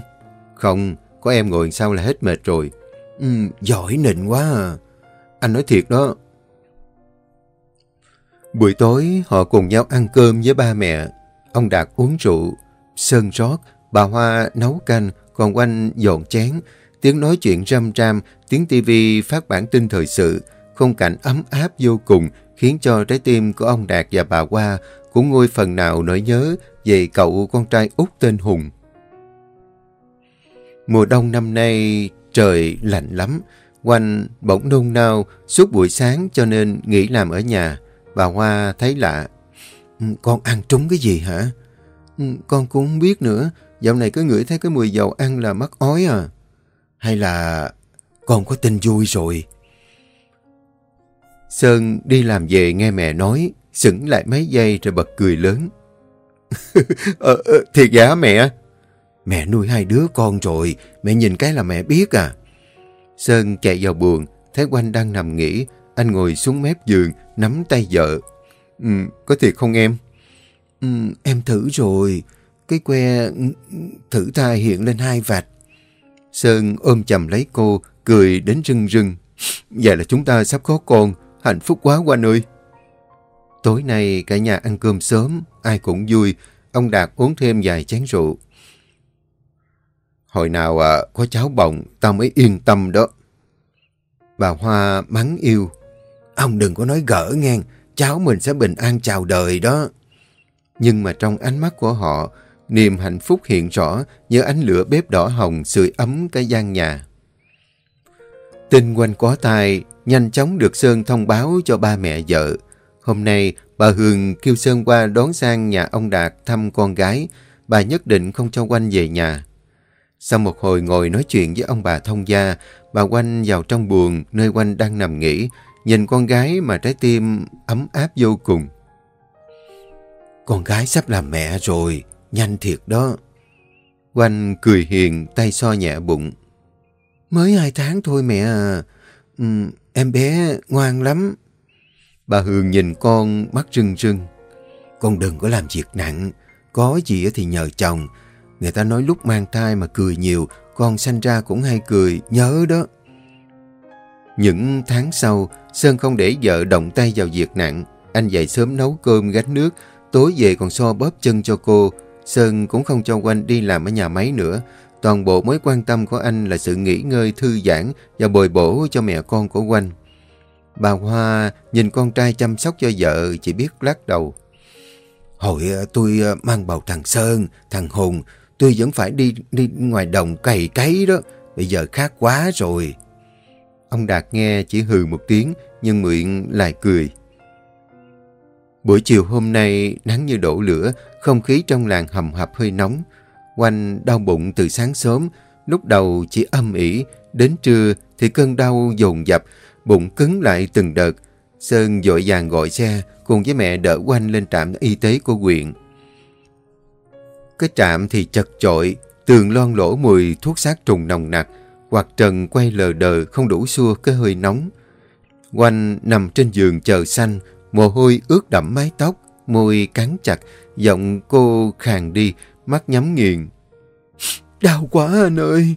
Không, có em ngồi sau là hết mệt rồi. Ừ, giỏi nịnh quá à. Anh nói thiệt đó. Buổi tối, họ cùng nhau ăn cơm với ba mẹ. Ông Đạt uống rượu, Sơn rót, bà Hoa nấu canh, còn quanh dọn chén. Tiếng nói chuyện râm ram, tiếng tivi phát bản tin thời sự, khung cảnh ấm áp vô cùng khiến cho trái tim của ông Đạt và bà Hoa cũng ngôi phần nào nỗi nhớ về cậu con trai út tên Hùng. Mùa đông năm nay trời lạnh lắm, Quanh bỗng nôn nao suốt buổi sáng cho nên nghỉ làm ở nhà. Bà Hoa thấy lạ. Ừ, con ăn trúng cái gì hả? Ừ, con cũng không biết nữa. Dạo này cứ ngửi thấy cái mùi dầu ăn là mắc ói à. Hay là con có tin vui rồi? Sơn đi làm về nghe mẹ nói, sững lại mấy giây rồi bật cười lớn. Ờ, ờ, thiệt giả mẹ? Mẹ nuôi hai đứa con rồi, mẹ nhìn cái là mẹ biết à. Sơn chạy vào buồng, thấy quanh đang nằm nghỉ, anh ngồi xuống mép giường, nắm tay vợ. Ừ, có thiệt không em? Ừ, em thử rồi, cái que thử thai hiện lên hai vạch. Sơn ôm chầm lấy cô, cười đến rưng rưng. Vậy là chúng ta sắp có con, hạnh phúc quá Quang ơi. Tối nay cả nhà ăn cơm sớm, ai cũng vui. Ông Đạt uống thêm vài chén rượu. Hồi nào à, có cháu bồng, tao mới yên tâm đó. Bà Hoa mắng yêu. Ông đừng có nói gỡ ngang, cháu mình sẽ bình an chào đời đó. Nhưng mà trong ánh mắt của họ, niềm hạnh phúc hiện rõ như ánh lửa bếp đỏ hồng sưởi ấm cái gian nhà. Tin quanh có tai, nhanh chóng được Sơn thông báo cho ba mẹ vợ. Hôm nay, bà Hương kêu Sơn qua đón sang nhà ông Đạt thăm con gái. Bà nhất định không cho quanh về nhà. Sau một hồi ngồi nói chuyện với ông bà thông gia, bà quanh vào trong buồng nơi quanh đang nằm nghỉ, nhìn con gái mà trái tim ấm áp vô cùng. Con gái sắp làm mẹ rồi, nhanh thiệt đó. Quanh cười hiền, tay so nhẹ bụng. Mới hai tháng thôi mẹ à. Ừ, em bé ngoan lắm. Bà Hương nhìn con mắt rưng rưng. Con đừng có làm việc nặng. Có gì thì nhờ chồng. Người ta nói lúc mang thai mà cười nhiều, con sanh ra cũng hay cười, nhớ đó. Những tháng sau, Sơn không để vợ động tay vào việc nặng. Anh dậy sớm nấu cơm gánh nước, tối về còn so bóp chân cho cô. Sơn cũng không cho Quanh đi làm ở nhà máy nữa. Toàn bộ mối quan tâm của anh là sự nghỉ ngơi thư giãn và bồi bổ cho mẹ con của Quanh. Bà Hoa nhìn con trai chăm sóc cho vợ chỉ biết lắc đầu. Hồi ờ, tôi ờ, mang bầu thằng Sơn, thằng Hùng, tôi vẫn phải đi đi ngoài đồng cày cấy đó. Bây giờ khác quá rồi. Ông Đạt nghe chỉ hừ một tiếng, nhưng miệng lại cười. Buổi chiều hôm nay nắng như đổ lửa, không khí trong làng hầm hập hơi nóng. Quanh đau bụng từ sáng sớm, lúc đầu chỉ âm ỉ, đến trưa thì cơn đau dồn dập, bụng cứng lại từng đợt. Sơn dội vàng gọi xe, cùng với mẹ đỡ Quanh lên trạm y tế của huyện. Cái trạm thì chật chội, tường loan lỗ mùi thuốc sát trùng nồng nặc, hoặc trần quay lờ đờ không đủ xua cái hơi nóng. Quanh nằm trên giường chờ xanh, mồ hôi ướt đẫm mái tóc, môi cắn chặt, giọng cô khàn đi, mắt nhắm nghiền. Đau quá anh ơi!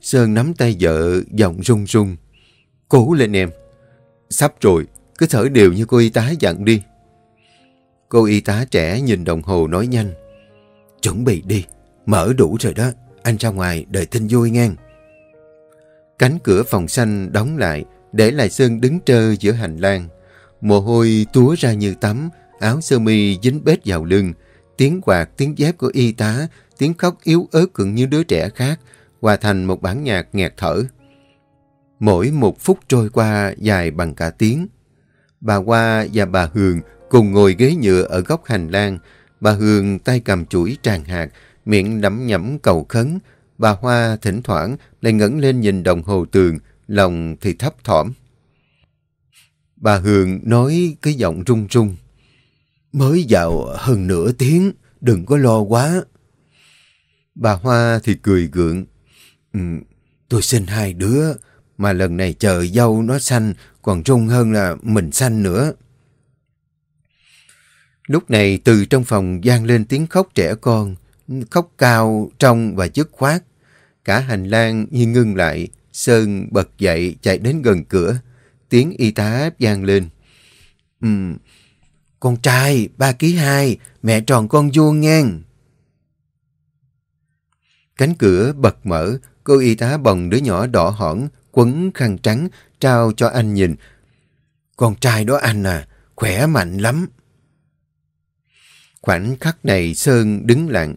Sơn nắm tay vợ, giọng run run. Cố lên em. Sắp rồi, cứ thở đều như cô y tá dặn đi. Cô y tá trẻ nhìn đồng hồ nói nhanh. Chuẩn bị đi, mở đủ rồi đó. Anh ra ngoài đợi tin vui ngang. Cánh cửa phòng xanh đóng lại, để lại Sơn đứng trơ giữa hành lang. Mồ hôi túa ra như tắm, áo sơ mi dính bết vào lưng. Tiếng quạt, tiếng dép của y tá, tiếng khóc yếu ớt cận như đứa trẻ khác, hòa thành một bản nhạc nghẹt thở. Mỗi một phút trôi qua dài bằng cả tiếng. Bà Hoa và bà Hường cùng ngồi ghế nhựa ở góc hành lang. Bà Hường tay cầm chuỗi tràn hạt, miệng đẫm nhẫm cầu khấn. Bà Hoa thỉnh thoảng lại ngẩng lên nhìn đồng hồ tường, lòng thì thấp thỏm. Bà Hường nói cái giọng run run. Mới vào hơn nửa tiếng, đừng có lo quá. Bà Hoa thì cười gượng. Ừ, tôi sinh hai đứa, mà lần này chờ dâu nó xanh còn rung hơn là mình xanh nữa. Lúc này từ trong phòng gian lên tiếng khóc trẻ con, khóc cao, trong và dứt khoát. Cả hành lang như ngưng lại, Sơn bật dậy chạy đến gần cửa. Tiếng y tá gian lên. Ừm, con trai, ba ký hai, mẹ tròn con vuông ngang. Cánh cửa bật mở, cô y tá bồng đứa nhỏ đỏ hỏn, quấn khăn trắng, trao cho anh nhìn. Con trai đó anh à, khỏe mạnh lắm. Khoảnh khắc này Sơn đứng lặng,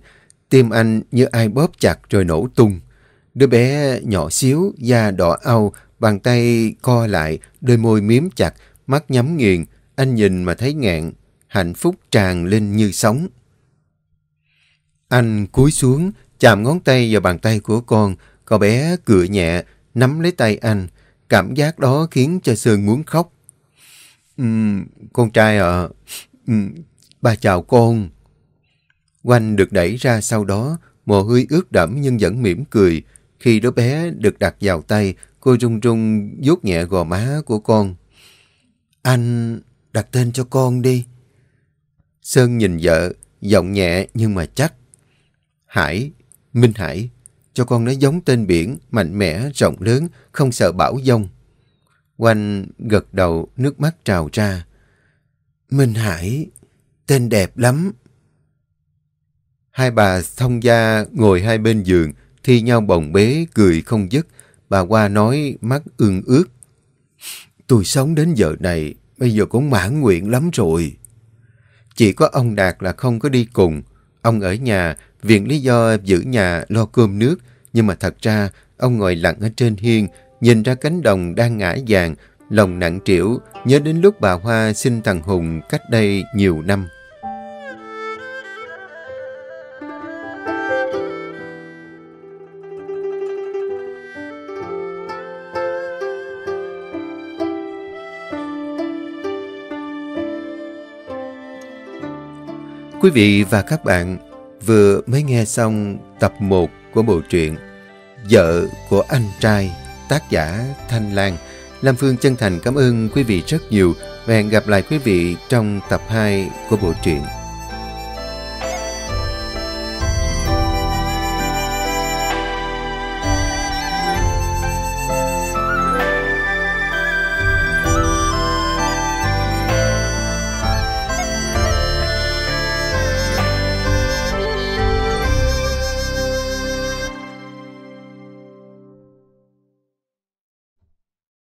tim anh như ai bóp chặt rồi nổ tung. Đứa bé nhỏ xíu, da đỏ au, bàn tay co lại, đôi môi miếm chặt, mắt nhắm nghiền. Anh nhìn mà thấy ngạn, hạnh phúc tràn lên như sóng. Anh cúi xuống, chạm ngón tay vào bàn tay của con, cậu bé cựa nhẹ, nắm lấy tay anh. Cảm giác đó khiến cho Sơn muốn khóc. Uhm, con trai ạ, à, bà chào con. Quanh được đẩy ra sau đó, mồ hôi ướt đẫm nhưng vẫn mỉm cười. Khi đứa bé được đặt vào tay, cô rung rung vuốt nhẹ gò má của con. Anh đặt tên cho con đi. Sơn nhìn vợ, giọng nhẹ nhưng mà chắc. Hải, Minh Hải, cho con nó giống tên biển, mạnh mẽ, rộng lớn, không sợ bão dông. Quanh gật đầu, nước mắt trào ra. Minh Hải, tên đẹp lắm. Hai bà thông gia ngồi hai bên giường, thi nhau bồng bế, cười không dứt. Bà qua nói mắt ương ướt. Tôi sống đến giờ này, bây giờ cũng mãn nguyện lắm rồi. Chỉ có ông Đạt là không có đi cùng. Ông ở nhà, viện lý do giữ nhà lo cơm nước, nhưng mà thật ra ông ngồi lặng ở trên hiên, nhìn ra cánh đồng đang ngã vàng, lòng nặng trĩu, nhớ đến lúc bà Hoa sinh thằng Hùng cách đây nhiều năm. Quý vị và các bạn vừa mới nghe xong tập 1 của bộ truyện Vợ của anh trai, tác giả Thanh Lan. Lam Phương chân thành cảm ơn quý vị rất nhiều và hẹn gặp lại quý vị trong tập 2 của bộ truyện.